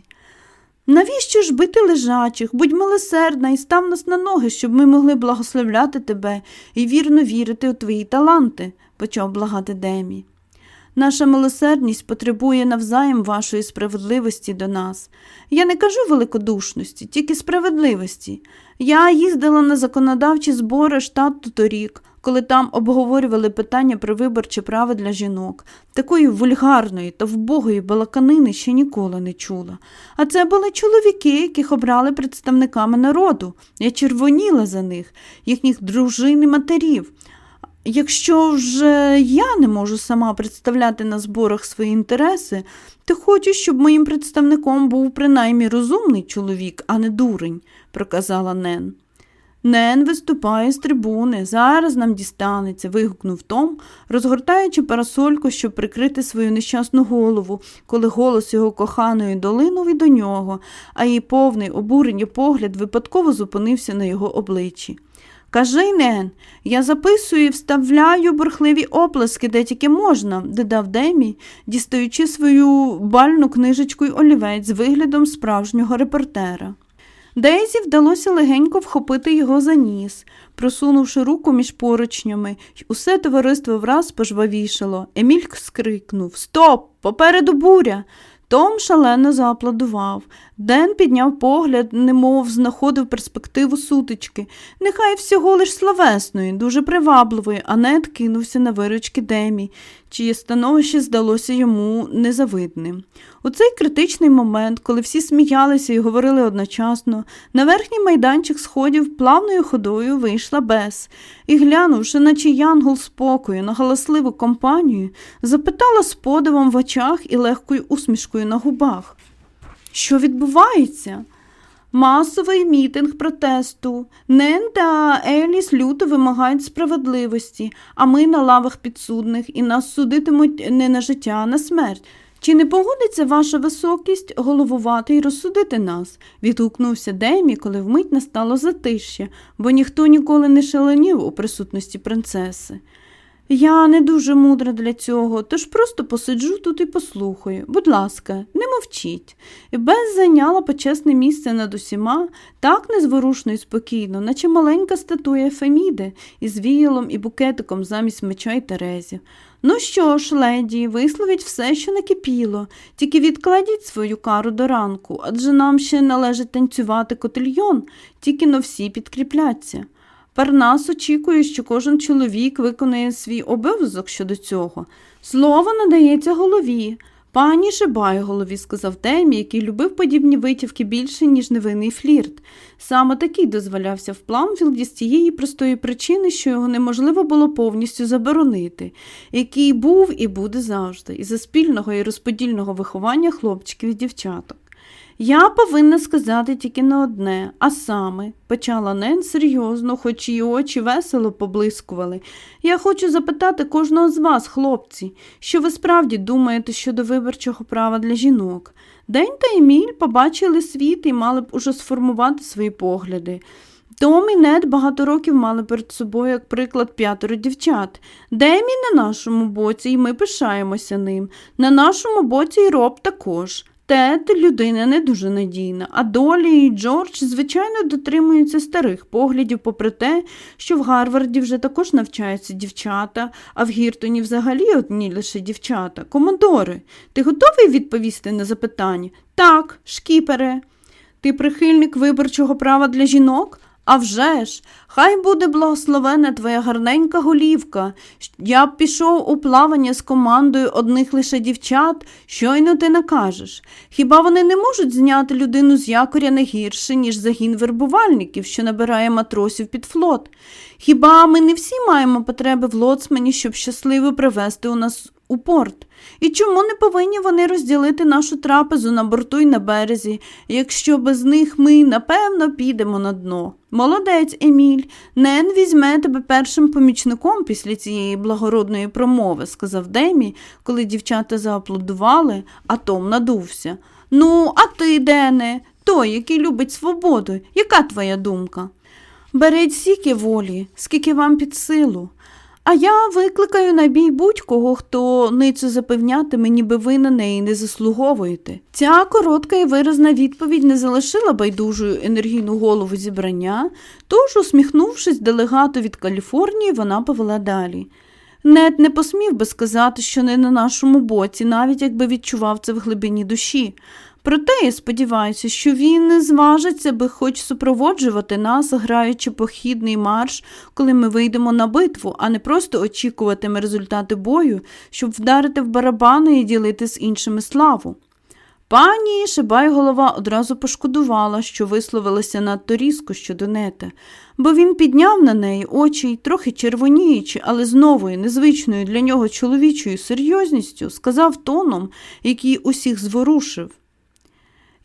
Навіщо ж бити лежачих, будь милосердна і став нас на ноги, щоб ми могли благословляти тебе і вірно вірити у твої таланти, почав благати Демі. Наша милосердність потребує навзаєм вашої справедливості до нас. Я не кажу великодушності, тільки справедливості. Я їздила на законодавчі збори штату торік, коли там обговорювали питання про виборче право для жінок. Такої вульгарної та вбогої балаканини ще ніколи не чула. А це були чоловіки, яких обрали представниками народу. Я червоніла за них, їхніх дружин і матерів. Якщо вже я не можу сама представляти на зборах свої інтереси, то хочу, щоб моїм представником був принаймні розумний чоловік, а не дурень, проказала Нен. Нен виступає з трибуни, зараз нам дістанеться, вигукнув Том, розгортаючи парасольку, щоб прикрити свою нещасну голову, коли голос його коханої долинув і до нього, а її повний обурені погляд випадково зупинився на його обличчі. Кажи, Нен, я записую і вставляю бурхливі оплески, де тільки можна, додав Демі, дістаючи свою бальну книжечку й олівець з виглядом справжнього репортера. Дейзі вдалося легенько вхопити його за ніс, просунувши руку між поручнями, й усе товариство враз пожвавішало. Еміль скрикнув Стоп! Попереду буря! Том шалено зааплодував. Ден підняв погляд, немов знаходив перспективу сутички. Нехай всього лиш словесної, дуже привабливої, а нед кинувся на виручки Демі, чиє становище здалося йому незавидним. У цей критичний момент, коли всі сміялися і говорили одночасно, на верхній майданчик сходів плавною ходою вийшла Бес і, глянувши, наче янгол спокою на галасливу компанію, запитала з подивом в очах і легкою усмішкою на губах. Що відбувається? Масовий мітинг протесту. Нен та Еліс люто вимагають справедливості, а ми на лавах підсудних і нас судитимуть не на життя, а на смерть. Чи не погодиться ваша високість головувати і розсудити нас? відгукнувся Демі, коли вмить настало затишя, бо ніхто ніколи не шаленів у присутності принцеси. Я не дуже мудра для цього, тож просто посиджу тут і послухаю. Будь ласка, не мовчіть. Без зайняла почесне місце над усіма, так незворушно і спокійно, наче маленька статуя Феміди із віялом і букетиком замість меча й терезів. Ну що ж, леді, висловіть все, що накипіло, тільки відкладіть свою кару до ранку, адже нам ще належить танцювати котильйон, тільки-но всі підкріпляться. Парнас очікує, що кожен чоловік виконує свій обов'язок щодо цього. Слово надається голові. Пані Шибай голові, сказав Томі, який любив подібні витівки більше, ніж невинний флірт. Саме такий дозволявся в Пламфілді з тієї простої причини, що його неможливо було повністю заборонити, який був і буде завжди, із за спільного і розподільного виховання хлопчиків і дівчаток. Я повинна сказати тільки на одне, а саме, почала Нен серйозно, хоч її очі весело поблискували. Я хочу запитати кожного з вас, хлопці, що ви справді думаєте щодо виборчого права для жінок. День та Еміль побачили світ і мали б уже сформувати свої погляди. Том і Нед багато років мали перед собою, як приклад, п'ятеро дівчат. Демі на нашому боці, і ми пишаємося ним. На нашому боці і роб також. Тед людина не дуже надійна, а Долі і Джордж, звичайно, дотримуються старих поглядів, попри те, що в Гарварді вже також навчаються дівчата, а в Гіртоні взагалі одні лише дівчата. Комодори, ти готовий відповісти на запитання? Так, шкіпере. Ти прихильник виборчого права для жінок? А вже ж, хай буде благословена твоя гарненька голівка. Я б пішов у плавання з командою одних лише дівчат, щойно ти накажеш. Хіба вони не можуть зняти людину з якоря не гірше, ніж загін вербувальників, що набирає матросів під флот? Хіба ми не всі маємо потреби в лоцмані, щоб щасливо привезти у нас у порт. І чому не повинні вони розділити нашу трапезу на борту й на березі, якщо без них ми, напевно, підемо на дно? Молодець, Еміль, Нен візьме тебе першим помічником після цієї благородної промови, сказав Демі, коли дівчата зааплодували, а Том надувся. Ну, а ти, Дене, той, який любить свободу, яка твоя думка? Беріть стільки волі, скільки вам під силу. А я викликаю на бій будь-кого, хто ницю запевнятиме, ніби ви на неї не заслуговуєте. Ця коротка і виразна відповідь не залишила байдужою енергійну голову зібрання, тож, усміхнувшись делегату від Каліфорнії, вона повела далі. Нед не посмів би сказати, що не на нашому боці, навіть якби відчував це в глибині душі. Проте я сподіваюся, що він не зважиться би хоч супроводжувати нас, граючи похідний марш, коли ми вийдемо на битву, а не просто очікуватиме результати бою, щоб вдарити в барабани і ділити з іншими славу. Пані Шибайголова одразу пошкодувала, що висловилася надто різко щодо нета, бо він підняв на неї очі трохи червоніючи, але з новою, незвичною для нього чоловічою серйозністю сказав тоном, який усіх зворушив.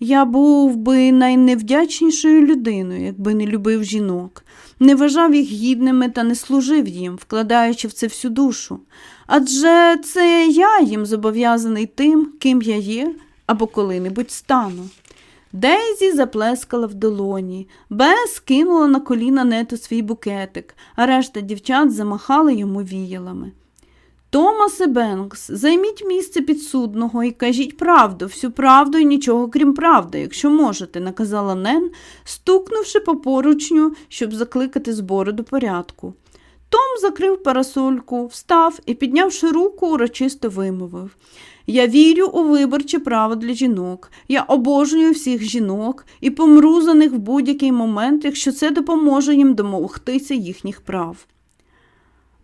Я був би найневдячнішою людиною, якби не любив жінок, не вважав їх гідними та не служив їм, вкладаючи в це всю душу. Адже це я їм зобов'язаний тим, ким я є або коли-небудь стану. Дейзі заплескала в долоні, Бес кинула на коліна нету свій букетик, а решта дівчат замахали йому віялами. Томасе Бенкс, займіть місце підсудного і кажіть правду, всю правду і нічого крім правди, якщо можете, наказала Нен, стукнувши по поручню, щоб закликати збори до порядку. Том закрив парасольку, встав і, піднявши руку, урочисто вимовив. Я вірю у виборче право для жінок. Я обожнюю всіх жінок і помру за них в будь-який момент, якщо це допоможе їм домогтися їхніх прав.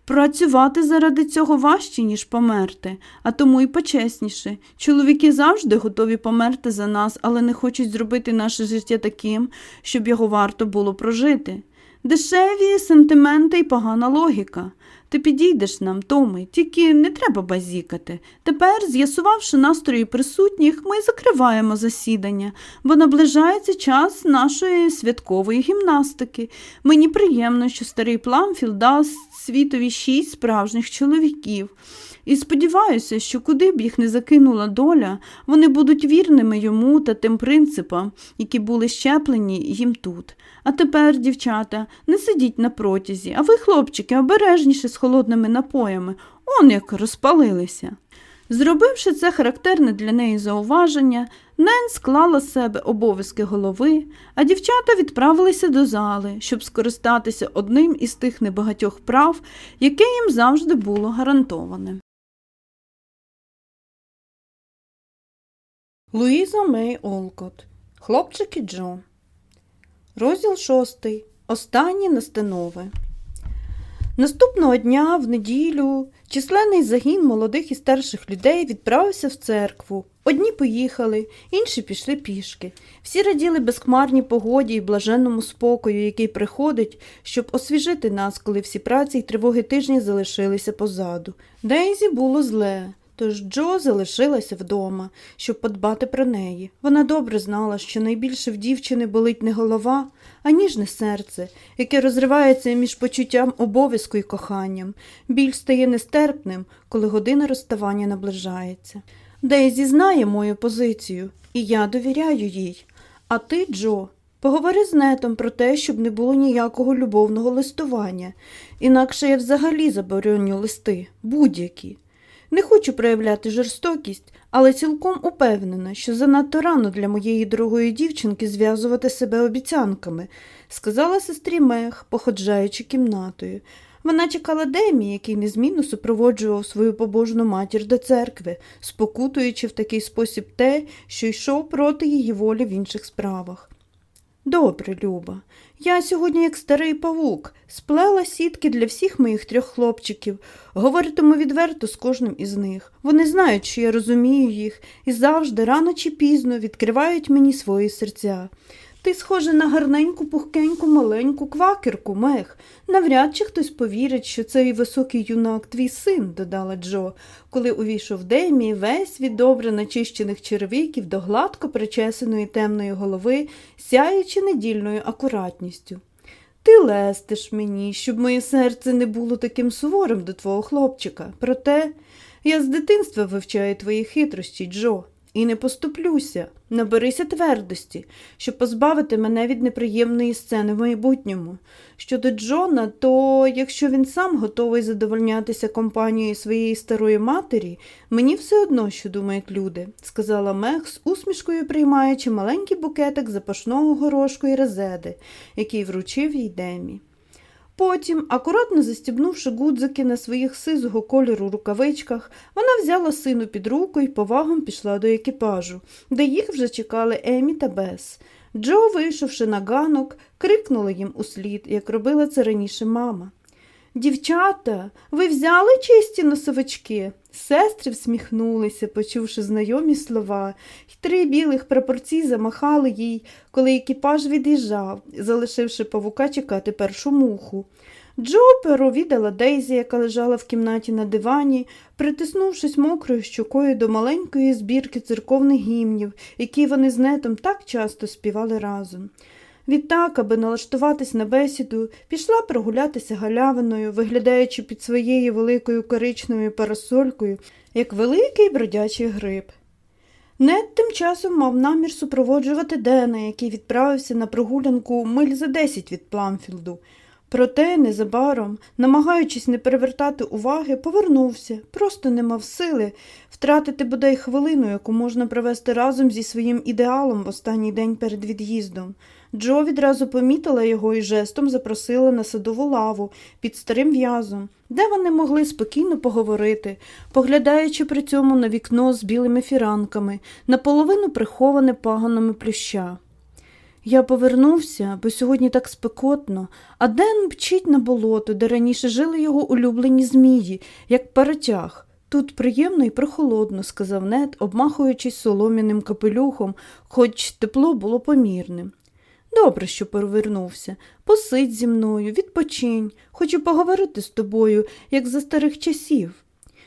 Працювати заради цього важче, ніж померти, а тому і почесніше. Чоловіки завжди готові померти за нас, але не хочуть зробити наше життя таким, щоб його варто було прожити. Дешеві сентименти і погана логіка. Ти підійдеш нам, Томі, тільки не треба базікати. Тепер, з'ясувавши настрої присутніх, ми закриваємо засідання, бо наближається час нашої святкової гімнастики. Мені приємно, що старий Пламфілд дасть світові шість справжніх чоловіків. І сподіваюся, що куди б їх не закинула доля, вони будуть вірними йому та тим принципам, які були щеплені їм тут. А тепер, дівчата, не сидіть на протязі, а ви, хлопчики, обережніше з холодними напоями, он як розпалилися. Зробивши це характерне для неї зауваження, Нен склала з себе обов'язки голови, а дівчата відправилися до зали, щоб скористатися одним із тих небагатьох прав, яке їм завжди було гарантоване. Луїза Мей Олкот. Хлопчики Джо. Розділ шостий. Останні настанови. Наступного дня, в неділю, численний загін молодих і старших людей відправився в церкву. Одні поїхали, інші пішли пішки. Всі раділи безхмарній погоді і блаженному спокою, який приходить, щоб освіжити нас, коли всі праці й тривоги тижні залишилися позаду. Дейзі було зле. Тож Джо залишилася вдома, щоб подбати про неї. Вона добре знала, що найбільше в дівчини болить не голова, а ніжне серце, яке розривається між почуттям обов'язку і коханням. Біль стає нестерпним, коли година розставання наближається. Дейзі знає мою позицію, і я довіряю їй. А ти, Джо, поговори з нетом про те, щоб не було ніякого любовного листування, інакше я взагалі забороню листи, будь-які. Не хочу проявляти жорстокість, але цілком упевнена, що занадто рано для моєї дорогої дівчинки зв'язувати себе обіцянками, сказала сестрі Мех, походжаючи кімнатою. Вона чекала Демі, який незмінно супроводжував свою побожну матір до церкви, спокутуючи в такий спосіб те, що йшов проти її волі в інших справах. Добре, Люба, я сьогодні, як старий павук, сплела сітки для всіх моїх трьох хлопчиків, говоритиму відверто з кожним із них. Вони знають, що я розумію їх, і завжди, рано чи пізно, відкривають мені свої серця. Ти схожа на гарненьку, пухкеньку, маленьку квакерку, мех. Навряд чи хтось повірить, що цей високий юнак твій син, додала Джо, коли увійшов Демі весь від добре начищених червіків до гладко причесаної темної голови, сяючи недільною акуратністю. Ти лестиш мені, щоб моє серце не було таким суворим до твого хлопчика. Проте я з дитинства вивчаю твої хитрощі, Джо і не поступлюся. Наберися твердості, щоб позбавити мене від неприємної сцени в майбутньому. Щодо Джона, то якщо він сам готовий задовольнятися компанією своєї старої матері, мені все одно, що думають люди, сказала Мех з усмішкою приймаючи маленький букетик запашного горошку і резеди, який вручив їй Демі. Потім, акуратно застібнувши гудзики на своїх сизого кольору рукавичках, вона взяла сину під руку і повагом пішла до екіпажу, де їх вже чекали Емі та Бес. Джо, вийшовши на ганок, крикнула їм услід, як робила це раніше мама. Дівчата, ви взяли чисті носовички? Сестри всміхнулися, почувши знайомі слова, три білих прапорці замахали їй, коли екіпаж від'їжджав, залишивши павука чекати першу муху. Джо перовідала Дейзі, яка лежала в кімнаті на дивані, притиснувшись мокрою щокою до маленької збірки церковних гімнів, які вони з нетом так часто співали разом. Відтак, аби налаштуватись на бесіду, пішла прогулятися галявиною, виглядаючи під своєю великою коричневою парасолькою, як великий бродячий гриб. Нед тим часом мав намір супроводжувати Дена, який відправився на прогулянку миль за десять від Пламфілду. Проте незабаром, намагаючись не перевертати уваги, повернувся, просто не мав сили втратити бодай хвилину, яку можна провести разом зі своїм ідеалом в останній день перед від'їздом. Джо відразу помітила його і жестом запросила на садову лаву під старим в'язом, де вони могли спокійно поговорити, поглядаючи при цьому на вікно з білими фіранками, наполовину приховане пагонами плюща. Я повернувся, бо сьогодні так спекотно, а Ден мчить на болото, де раніше жили його улюблені змії, як паротяг. Тут приємно і прохолодно, сказав Нед, обмахуючись солом'яним капелюхом, хоч тепло було помірним. Добре, що повернувся. Посидь зі мною, відпочинь, хочу поговорити з тобою, як за старих часів.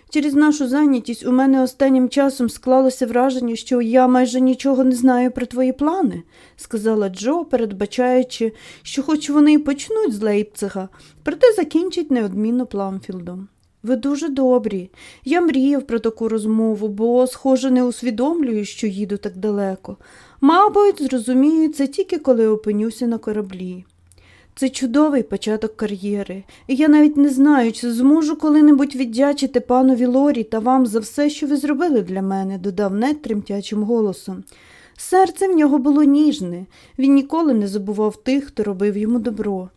Через нашу зайнятість у мене останнім часом склалося враження, що я майже нічого не знаю про твої плани, сказала Джо, передбачаючи, що хоч вони й почнуть з Лейпцига, проте закінчать неодмінно Пламфілдом. Ви дуже добрі. Я мріяв про таку розмову, бо, схоже, не усвідомлюю, що їду так далеко. Мабуть, зрозумію це тільки коли опинюся на кораблі. Це чудовий початок кар'єри, і я навіть не знаю, чи зможу коли-небудь віддячити панові Лорі та вам за все, що ви зробили для мене, додав Нед тремтячим голосом. Серце в нього було ніжне, він ніколи не забував тих, хто робив йому добро.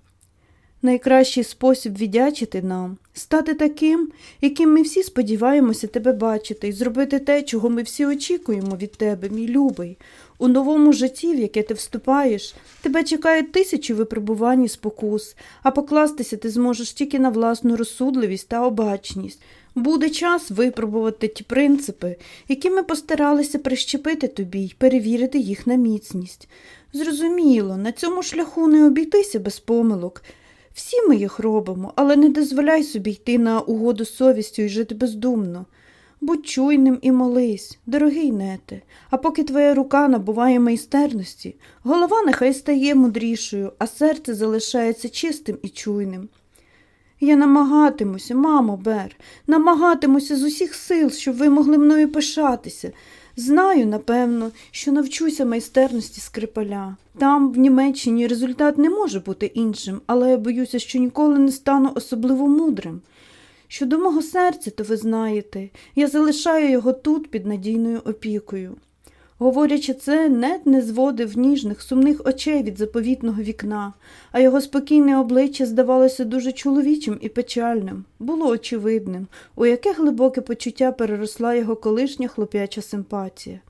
Найкращий спосіб віддячити нам стати таким, яким ми всі сподіваємося тебе бачити, і зробити те, чого ми всі очікуємо від тебе, мій любий. У новому житті, в яке ти вступаєш, тебе чекають тисячі випробувань і спокус, а покластися ти зможеш тільки на власну розсудливість та обачність. Буде час випробувати ті принципи, які ми постаралися прищепити тобі й перевірити їх на міцність. Зрозуміло, на цьому шляху не обійтися без помилок. Всі ми їх робимо, але не дозволяй собі йти на угоду совістю і жити бездумно. Будь чуйним і молись, дорогий нете, а поки твоя рука набуває майстерності, голова нехай стає мудрішою, а серце залишається чистим і чуйним. Я намагатимуся, мамо, Бер, намагатимуся з усіх сил, щоб ви могли мною пишатися. Знаю, напевно, що навчуся майстерності скрипаля. Там, в Німеччині, результат не може бути іншим, але я боюся, що ніколи не стану особливо мудрим. Щодо мого серця, то ви знаєте, я залишаю його тут під надійною опікою. Говорячи це, нед не зводив ніжних, сумних очей від заповітного вікна, а його спокійне обличчя здавалося дуже чоловічим і печальним, було очевидним, у яке глибоке почуття переросла його колишня хлоп'яча симпатія.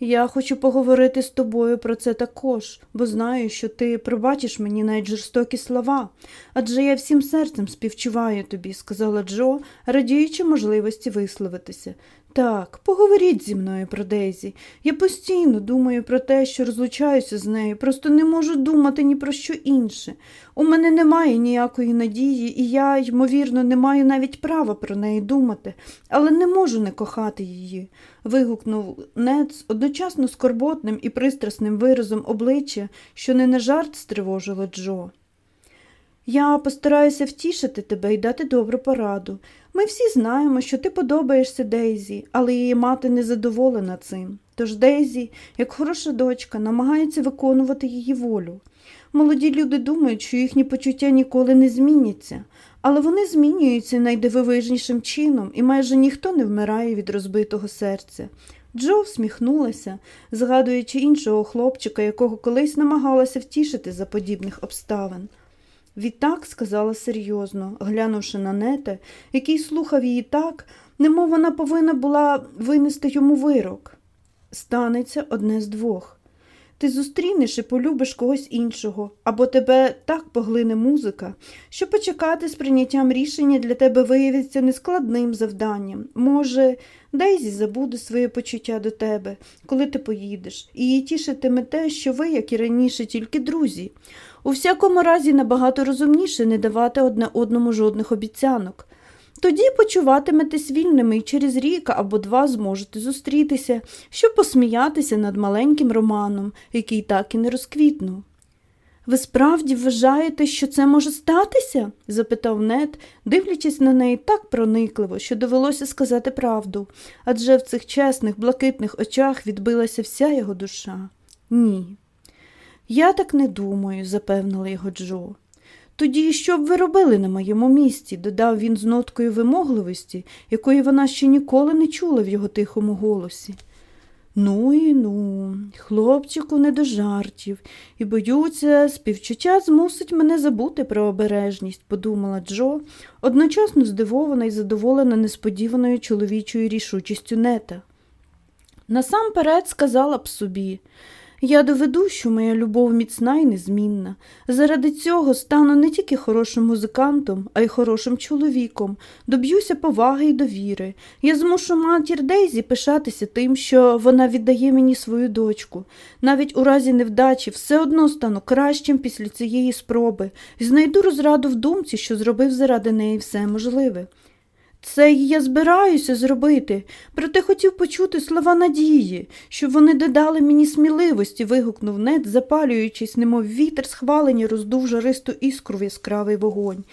Я хочу поговорити з тобою про це також, бо знаю, що ти пробачиш мені навіть жорстокі слова, адже я всім серцем співчуваю тобі, сказала Джо, радіючи можливості висловитися. Так, поговоріть зі мною про Дейзі. Я постійно думаю про те, що розлучаюся з нею, просто не можу думати ні про що інше. У мене немає ніякої надії, і я, ймовірно, не маю навіть права про неї думати, але не можу не кохати її. вигукнув Нед з одночасно скорботним і пристрасним виразом обличчя, що не на жарт стривожило Джо. Я постараюся втішити тебе і дати добру пораду. Ми всі знаємо, що ти подобаєшся Дейзі, але її мати не задоволена цим. Тож Дейзі, як хороша дочка, намагається виконувати її волю. Молоді люди думають, що їхні почуття ніколи не зміняться, але вони змінюються найдивовижнішим чином, і майже ніхто не вмирає від розбитого серця. Джо всміхнулася, згадуючи іншого хлопчика, якого колись намагалася втішити за подібних обставин. Відтак сказала серйозно, глянувши на нете, який слухав її так, немов вона повинна була винести йому вирок. Станеться одне з двох. Ти зустрінеш і полюбиш когось іншого, або тебе так поглине музика, що почекати з прийняттям рішення для тебе виявиться нескладним завданням. Може, Дейзі забуде своє почуття до тебе, коли ти поїдеш, і її тішитиме те, що ви, як і раніше, тільки друзі. У всякому разі, набагато розумніше не давати одне одному жодних обіцянок. Тоді почуватиметесь вільними і через рік або два зможете зустрітися, щоб посміятися над маленьким романом, який так і не розквітнув. Ви справді вважаєте, що це може статися? запитав Нед, дивлячись на неї так проникливо, що довелося сказати правду, адже в цих чесних, блакитних очах відбилася вся його душа. Ні. Я так не думаю, запевнила його Джо. Тоді що б ви робили на моєму місці? додав він з ноткою вимогливості, якої вона ще ніколи не чула в його тихому голосі. Ну і ну, хлопчику не до жартів, і боються, співчуття змусить мене забути про обережність, подумала Джо, одночасно здивована і задоволена несподіваною чоловічою рішучістю нета. Насамперед сказала б собі. Я доведу, що моя любов міцна і незмінна. Заради цього стану не тільки хорошим музикантом, а й хорошим чоловіком, доб'юся поваги і довіри. Я змушу матір Дейзі пишатися тим, що вона віддає мені свою дочку. Навіть у разі невдачі все одно стану кращим після цієї спроби і знайду розраду в думці, що зробив заради неї все можливе. Це й я збираюся зробити, проте хотів почути слова надії, щоб вони додали мені сміливості, вигукнув нед, запалюючись, немов вітер схвалення, роздув жаристу іскру в яскравий вогонь.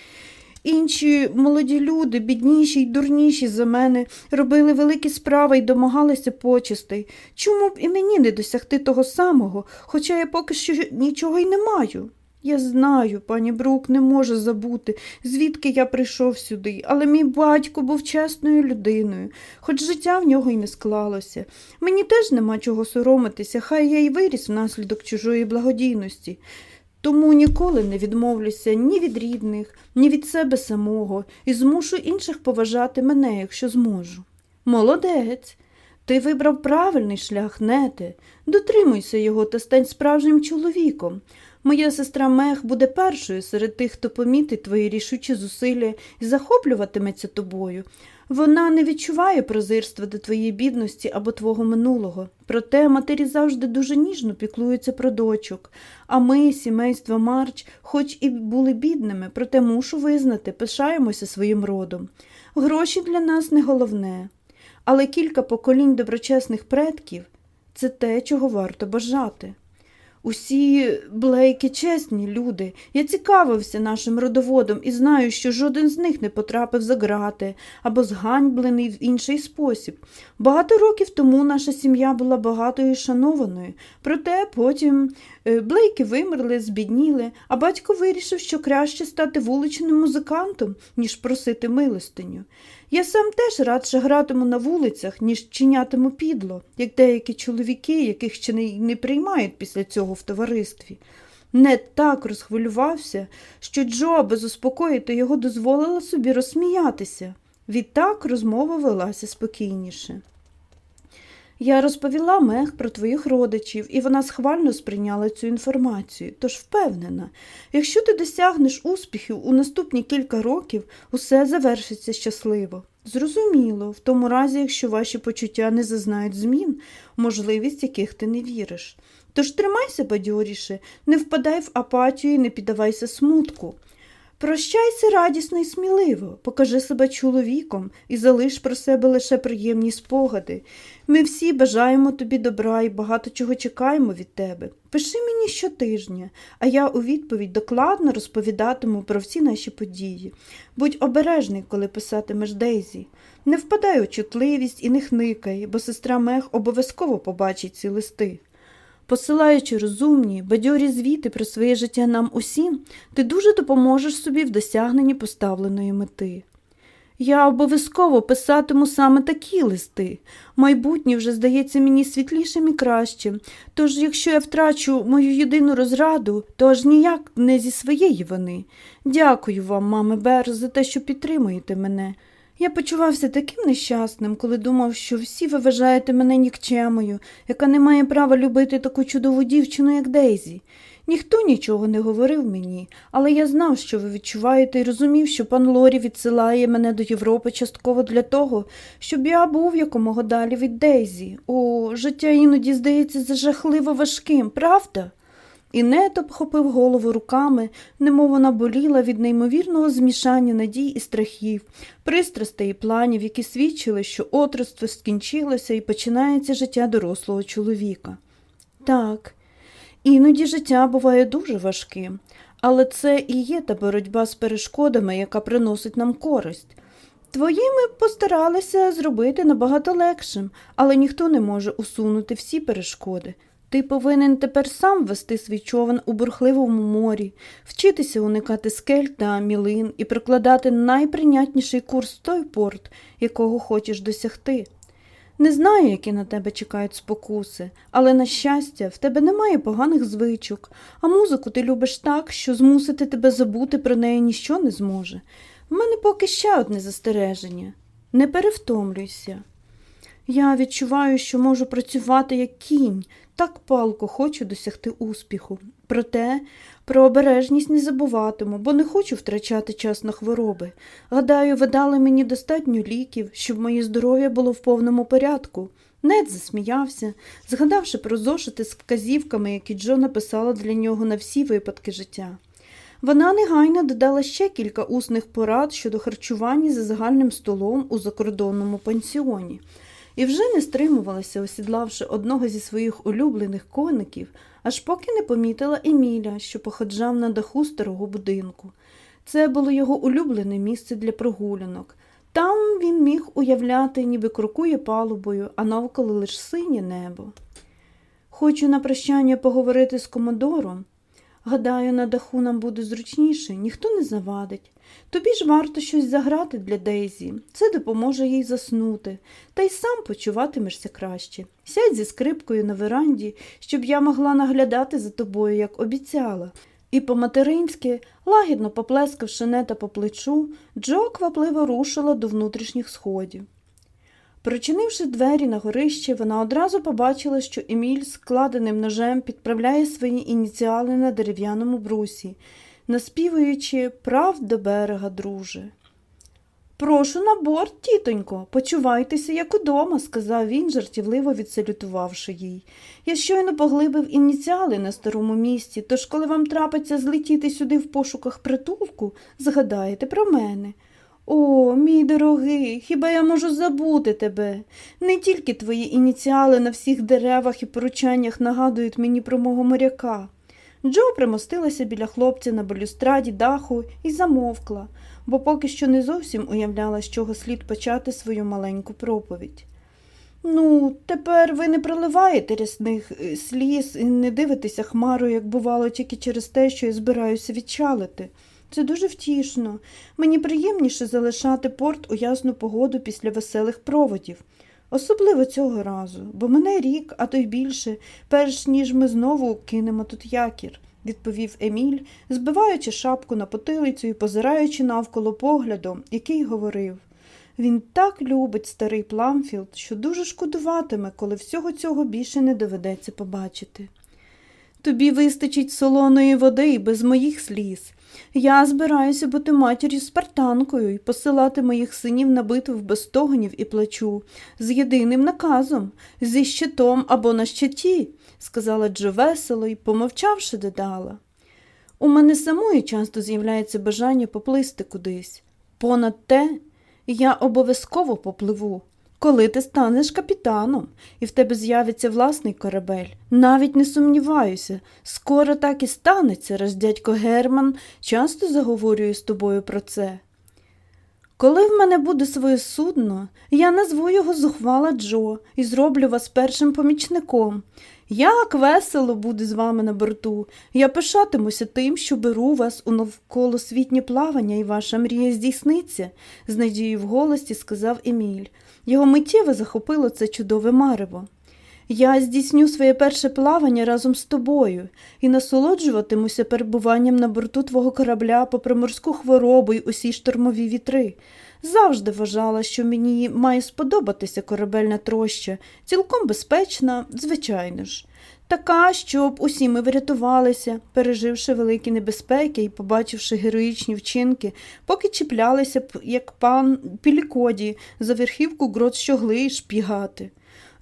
Інші молоді люди, бідніші й дурніші за мене, робили великі справи й домагалися почестей. Чому б і мені не досягти того самого, хоча я поки що нічого й не маю? Я знаю, пані Брук не може забути, звідки я прийшов сюди, але мій батько був чесною людиною, хоч життя в нього й не склалося. Мені теж нема чого соромитися, хай я й виріс внаслідок чужої благодійності. Тому ніколи не відмовлюся ні від рідних, ні від себе самого і змушу інших поважати мене, якщо зможу. Молодець. Ти вибрав правильний шлях, нете. Дотримуйся його та стань справжнім чоловіком. Моя сестра Мех буде першою серед тих, хто помітить твої рішучі зусилля і захоплюватиметься тобою. Вона не відчуває прозирства до твоєї бідності або твого минулого. Проте матері завжди дуже ніжно піклуються про дочок. А ми, сімейство Марч, хоч і були бідними, проте мушу визнати, пишаємося своїм родом. Гроші для нас не головне. Але кілька поколінь доброчесних предків це те, чого варто бажати. Усі блейки чесні люди. Я цікавився нашим родоводом і знаю, що жоден з них не потрапив за грати або зганьблений в інший спосіб. Багато років тому наша сім'я була багатою і шанованою, проте потім блейки вимерли, збідніли, а батько вирішив, що краще стати вуличним музикантом, ніж просити милостиню. Я сам теж радше гратиму на вулицях, ніж чинятиму підло, як деякі чоловіки, яких ще не приймають після цього в товаристві. Нед так розхвилювався, що Джо, аби заспокоїти його, дозволила собі розсміятися. Відтак розмова велася спокійніше. Я розповіла Мех про твоїх родичів, і вона схвально сприйняла цю інформацію, тож впевнена, якщо ти досягнеш успіхів у наступні кілька років, усе завершиться щасливо. Зрозуміло, в тому разі, якщо ваші почуття не зазнають змін, можливість яких ти не віриш. Тож тримайся бадьоріше, не впадай в апатію і не піддавайся смутку. Прощайся радісно і сміливо, покажи себе чоловіком і залиш про себе лише приємні спогади. Ми всі бажаємо тобі добра і багато чого чекаємо від тебе. Пиши мені щотижня, а я у відповідь докладно розповідатиму про всі наші події. Будь обережний, коли писатимеш Дейзі. Не впадай у чутливість і не хникай, бо сестра Мех обов'язково побачить ці листи. Посилаючи розумні, бадьорі звіти про своє життя нам усім, ти дуже допоможеш собі в досягненні поставленої мети. Я обов'язково писатиму саме такі листи. Майбутнє вже здається мені світлішим і кращим, тож якщо я втрачу мою єдину розраду, то аж ніяк не зі своєї вини. Дякую вам, маме Бер, за те, що підтримуєте мене. Я почувався таким нещасним, коли думав, що всі ви вважаєте мене нікчемою, яка не має права любити таку чудову дівчину, як Дейзі. Ніхто нічого не говорив мені, але я знав, що ви відчуваєте, і розумів, що пан Лорі відсилає мене до Європи частково для того, щоб я був якомога далі від Дейзі. О, життя іноді здається жахливо важким, правда? І нет обхопив голову руками, немов вона боліла від неймовірного змішання надій і страхів, пристрастей і планів, які свідчили, що отроство скінчилося і починається життя дорослого чоловіка. Так, іноді життя буває дуже важким, але це і є та боротьба з перешкодами, яка приносить нам користь. Твої ми постаралися зробити набагато легшим, але ніхто не може усунути всі перешкоди. Ти повинен тепер сам вести свій човен у бурхливому морі, вчитися уникати скель та мілин і прикладати найприйнятніший курс в той порт, якого хочеш досягти. Не знаю, які на тебе чекають спокуси, але, на щастя, в тебе немає поганих звичок, а музику ти любиш так, що змусити тебе забути про неї ніщо не зможе. В мене поки ще одне застереження не перевтомлюйся. Я відчуваю, що можу працювати як кінь, так палко хочу досягти успіху. Проте про обережність не забуватиму, бо не хочу втрачати час на хвороби. Гадаю, ви дали мені достатньо ліків, щоб моє здоров'я було в повному порядку. Нед засміявся, згадавши про зошити з вказівками, які Джо написала для нього на всі випадки життя. Вона негайно додала ще кілька усних порад щодо харчування за загальним столом у закордонному пансіоні і вже не стримувалася, осідлавши одного зі своїх улюблених коників, аж поки не помітила Еміля, що походжав на даху старого будинку. Це було його улюблене місце для прогулянок. Там він міг уявляти, ніби крокує палубою, а навколо лиш синє небо. Хочу на прощання поговорити з комодором. Гадаю, на даху нам буде зручніше, ніхто не завадить. Тобі ж варто щось заграти для Дейзі, це допоможе їй заснути, та й сам почуватимешся краще. Сядь зі скрипкою на веранді, щоб я могла наглядати за тобою, як обіцяла. І по-материнськи, лагідно поплескавши нета по плечу, Джо квапливо рушила до внутрішніх сходів. Прочинивши двері на горище, вона одразу побачила, що Еміль складеним ножем підправляє свої ініціали на дерев'яному брусі наспівуючи прав до берега, друже. Прошу на борт, тітонько, почувайтеся, як удома, сказав він, жартівливо відсалютувавши їй. Я щойно поглибив ініціали на старому місці, тож, коли вам трапиться злетіти сюди в пошуках притулку, згадаєте про мене. О, мій дорогий, хіба я можу забути тебе? Не тільки твої ініціали на всіх деревах і поручаннях нагадують мені про мого моряка. Джо примостилася біля хлопця на балюстраді даху і замовкла, бо поки що не зовсім уявляла, з чого слід почати свою маленьку проповідь. Ну, тепер ви не проливаєте рясних е, сліз і не дивитеся хмару, як бувало, тільки через те, що я збираюся відчалити. Це дуже втішно. Мені приємніше залишати порт у ясну погоду після веселих проводів. Особливо цього разу, бо мине рік, а то й більше, перш ніж ми знову кинемо тут якір, відповів Еміль, збиваючи шапку на потилицю і позираючи навколо поглядом, який говорив. Він так любить старий Пламфілд, що дуже шкодуватиме, коли всього цього більше не доведеться побачити. Тобі вистачить солоної води і без моїх сліз. Я збираюся бути матір'ю спартанкою і посилати моїх синів на битву без стогонів і плачу, з єдиним наказом, зі щитом або на щиті, сказала Джо весело і, помовчавши, додала. У мене самої часто з'являється бажання поплисти кудись. Понад те, я обов'язково попливу. Коли ти станеш капітаном, і в тебе з'явиться власний корабель, навіть не сумніваюся, скоро так і станеться, раз дядько Герман часто заговорює з тобою про це. Коли в мене буде своє судно, я назву його зухвала Джо і зроблю вас першим помічником. Як весело буде з вами на борту. Я пишатимуся тим, що беру вас у навколосвітнє плавання, і ваша мрія здійсниться, з надією в голосі сказав Еміль. Його миттєво захопило це чудове марево. Я здійсню своє перше плавання разом з тобою і насолоджуватимуся перебуванням на борту твого корабля попри морську хворобу й усі штормові вітри. Завжди вважала, що мені має сподобатися корабельна троща, цілком безпечна, звичайно ж. Така, щоб усі ми врятувалися, переживши великі небезпеки і побачивши героїчні вчинки, поки чіплялися б, як пан Пілікоді, за верхівку грот щогли і шпігати.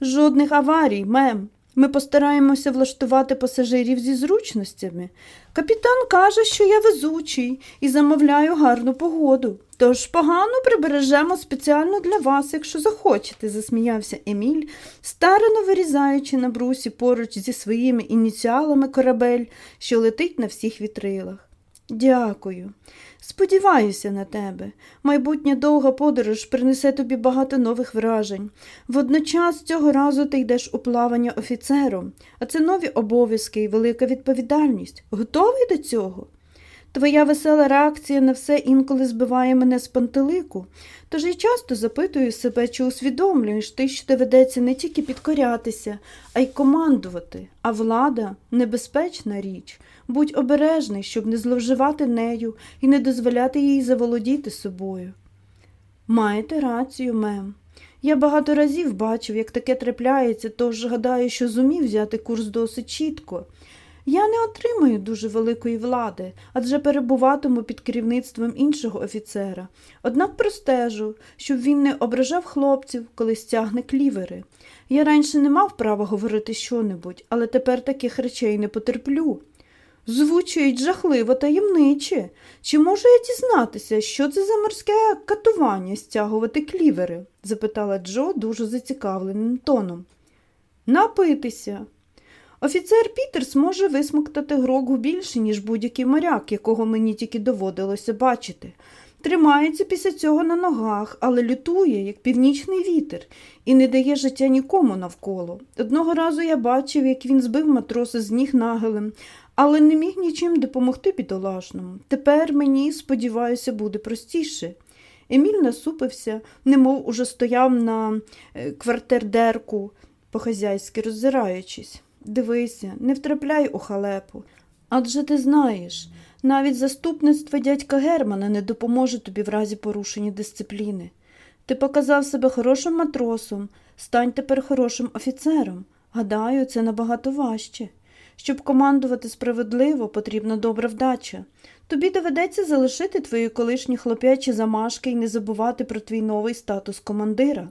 Жодних аварій, мем. Ми постараємося влаштувати пасажирів зі зручностями. Капітан каже, що я везучий і замовляю гарну погоду. Тож погано прибережемо спеціально для вас, якщо захочете, засміявся Еміль, старано вирізаючи на брусі поруч зі своїми ініціалами корабель, що летить на всіх вітрилах. Дякую. Сподіваюся на тебе. Майбутня довга подорож принесе тобі багато нових вражень. Водночас цього разу ти йдеш у плавання офіцером, а це нові обов'язки і велика відповідальність. Готовий до цього? Твоя весела реакція на все інколи збиває мене з пантелику, тож я часто запитую себе, чи усвідомлюєш ти, що доведеться не тільки підкорятися, а й командувати, а влада небезпечна річ. Будь обережний, щоб не зловживати нею і не дозволяти їй заволодіти собою. Маєте рацію, мем. Я багато разів бачив, як таке трапляється, тож гадаю, що зумів взяти курс досить чітко. Я не отримаю дуже великої влади, адже перебуватиму під керівництвом іншого офіцера. Однак простежу, щоб він не ображав хлопців, коли стягне клівери. Я раніше не мав права говорити щонебудь, але тепер таких речей не потерплю. Звучить жахливо таємниче. Чи можу я дізнатися, що це за морське катування стягувати клівери? запитала Джо дуже зацікавленим тоном. Напитися. Офіцер Пітерс може висмоктати грогу більше, ніж будь-який моряк, якого мені тільки доводилося бачити. Тримається після цього на ногах, але лютує, як північний вітер, і не дає життя нікому навколо. Одного разу я бачив, як він збив матроса з ніг нагелем, але не міг нічим допомогти бідолашному. Тепер мені, сподіваюся, буде простіше. Еміль насупився, немов уже стояв на е, квартирдерку, по-хазяйськи роззираючись. Дивися, не втрапляй у халепу. Адже ти знаєш, навіть заступництво дядька Германа не допоможе тобі в разі порушення дисципліни. Ти показав себе хорошим матросом, стань тепер хорошим офіцером. Гадаю, це набагато важче. Щоб командувати справедливо, потрібна добра вдача. Тобі доведеться залишити твої колишні хлоп'ячі замашки і не забувати про твій новий статус командира.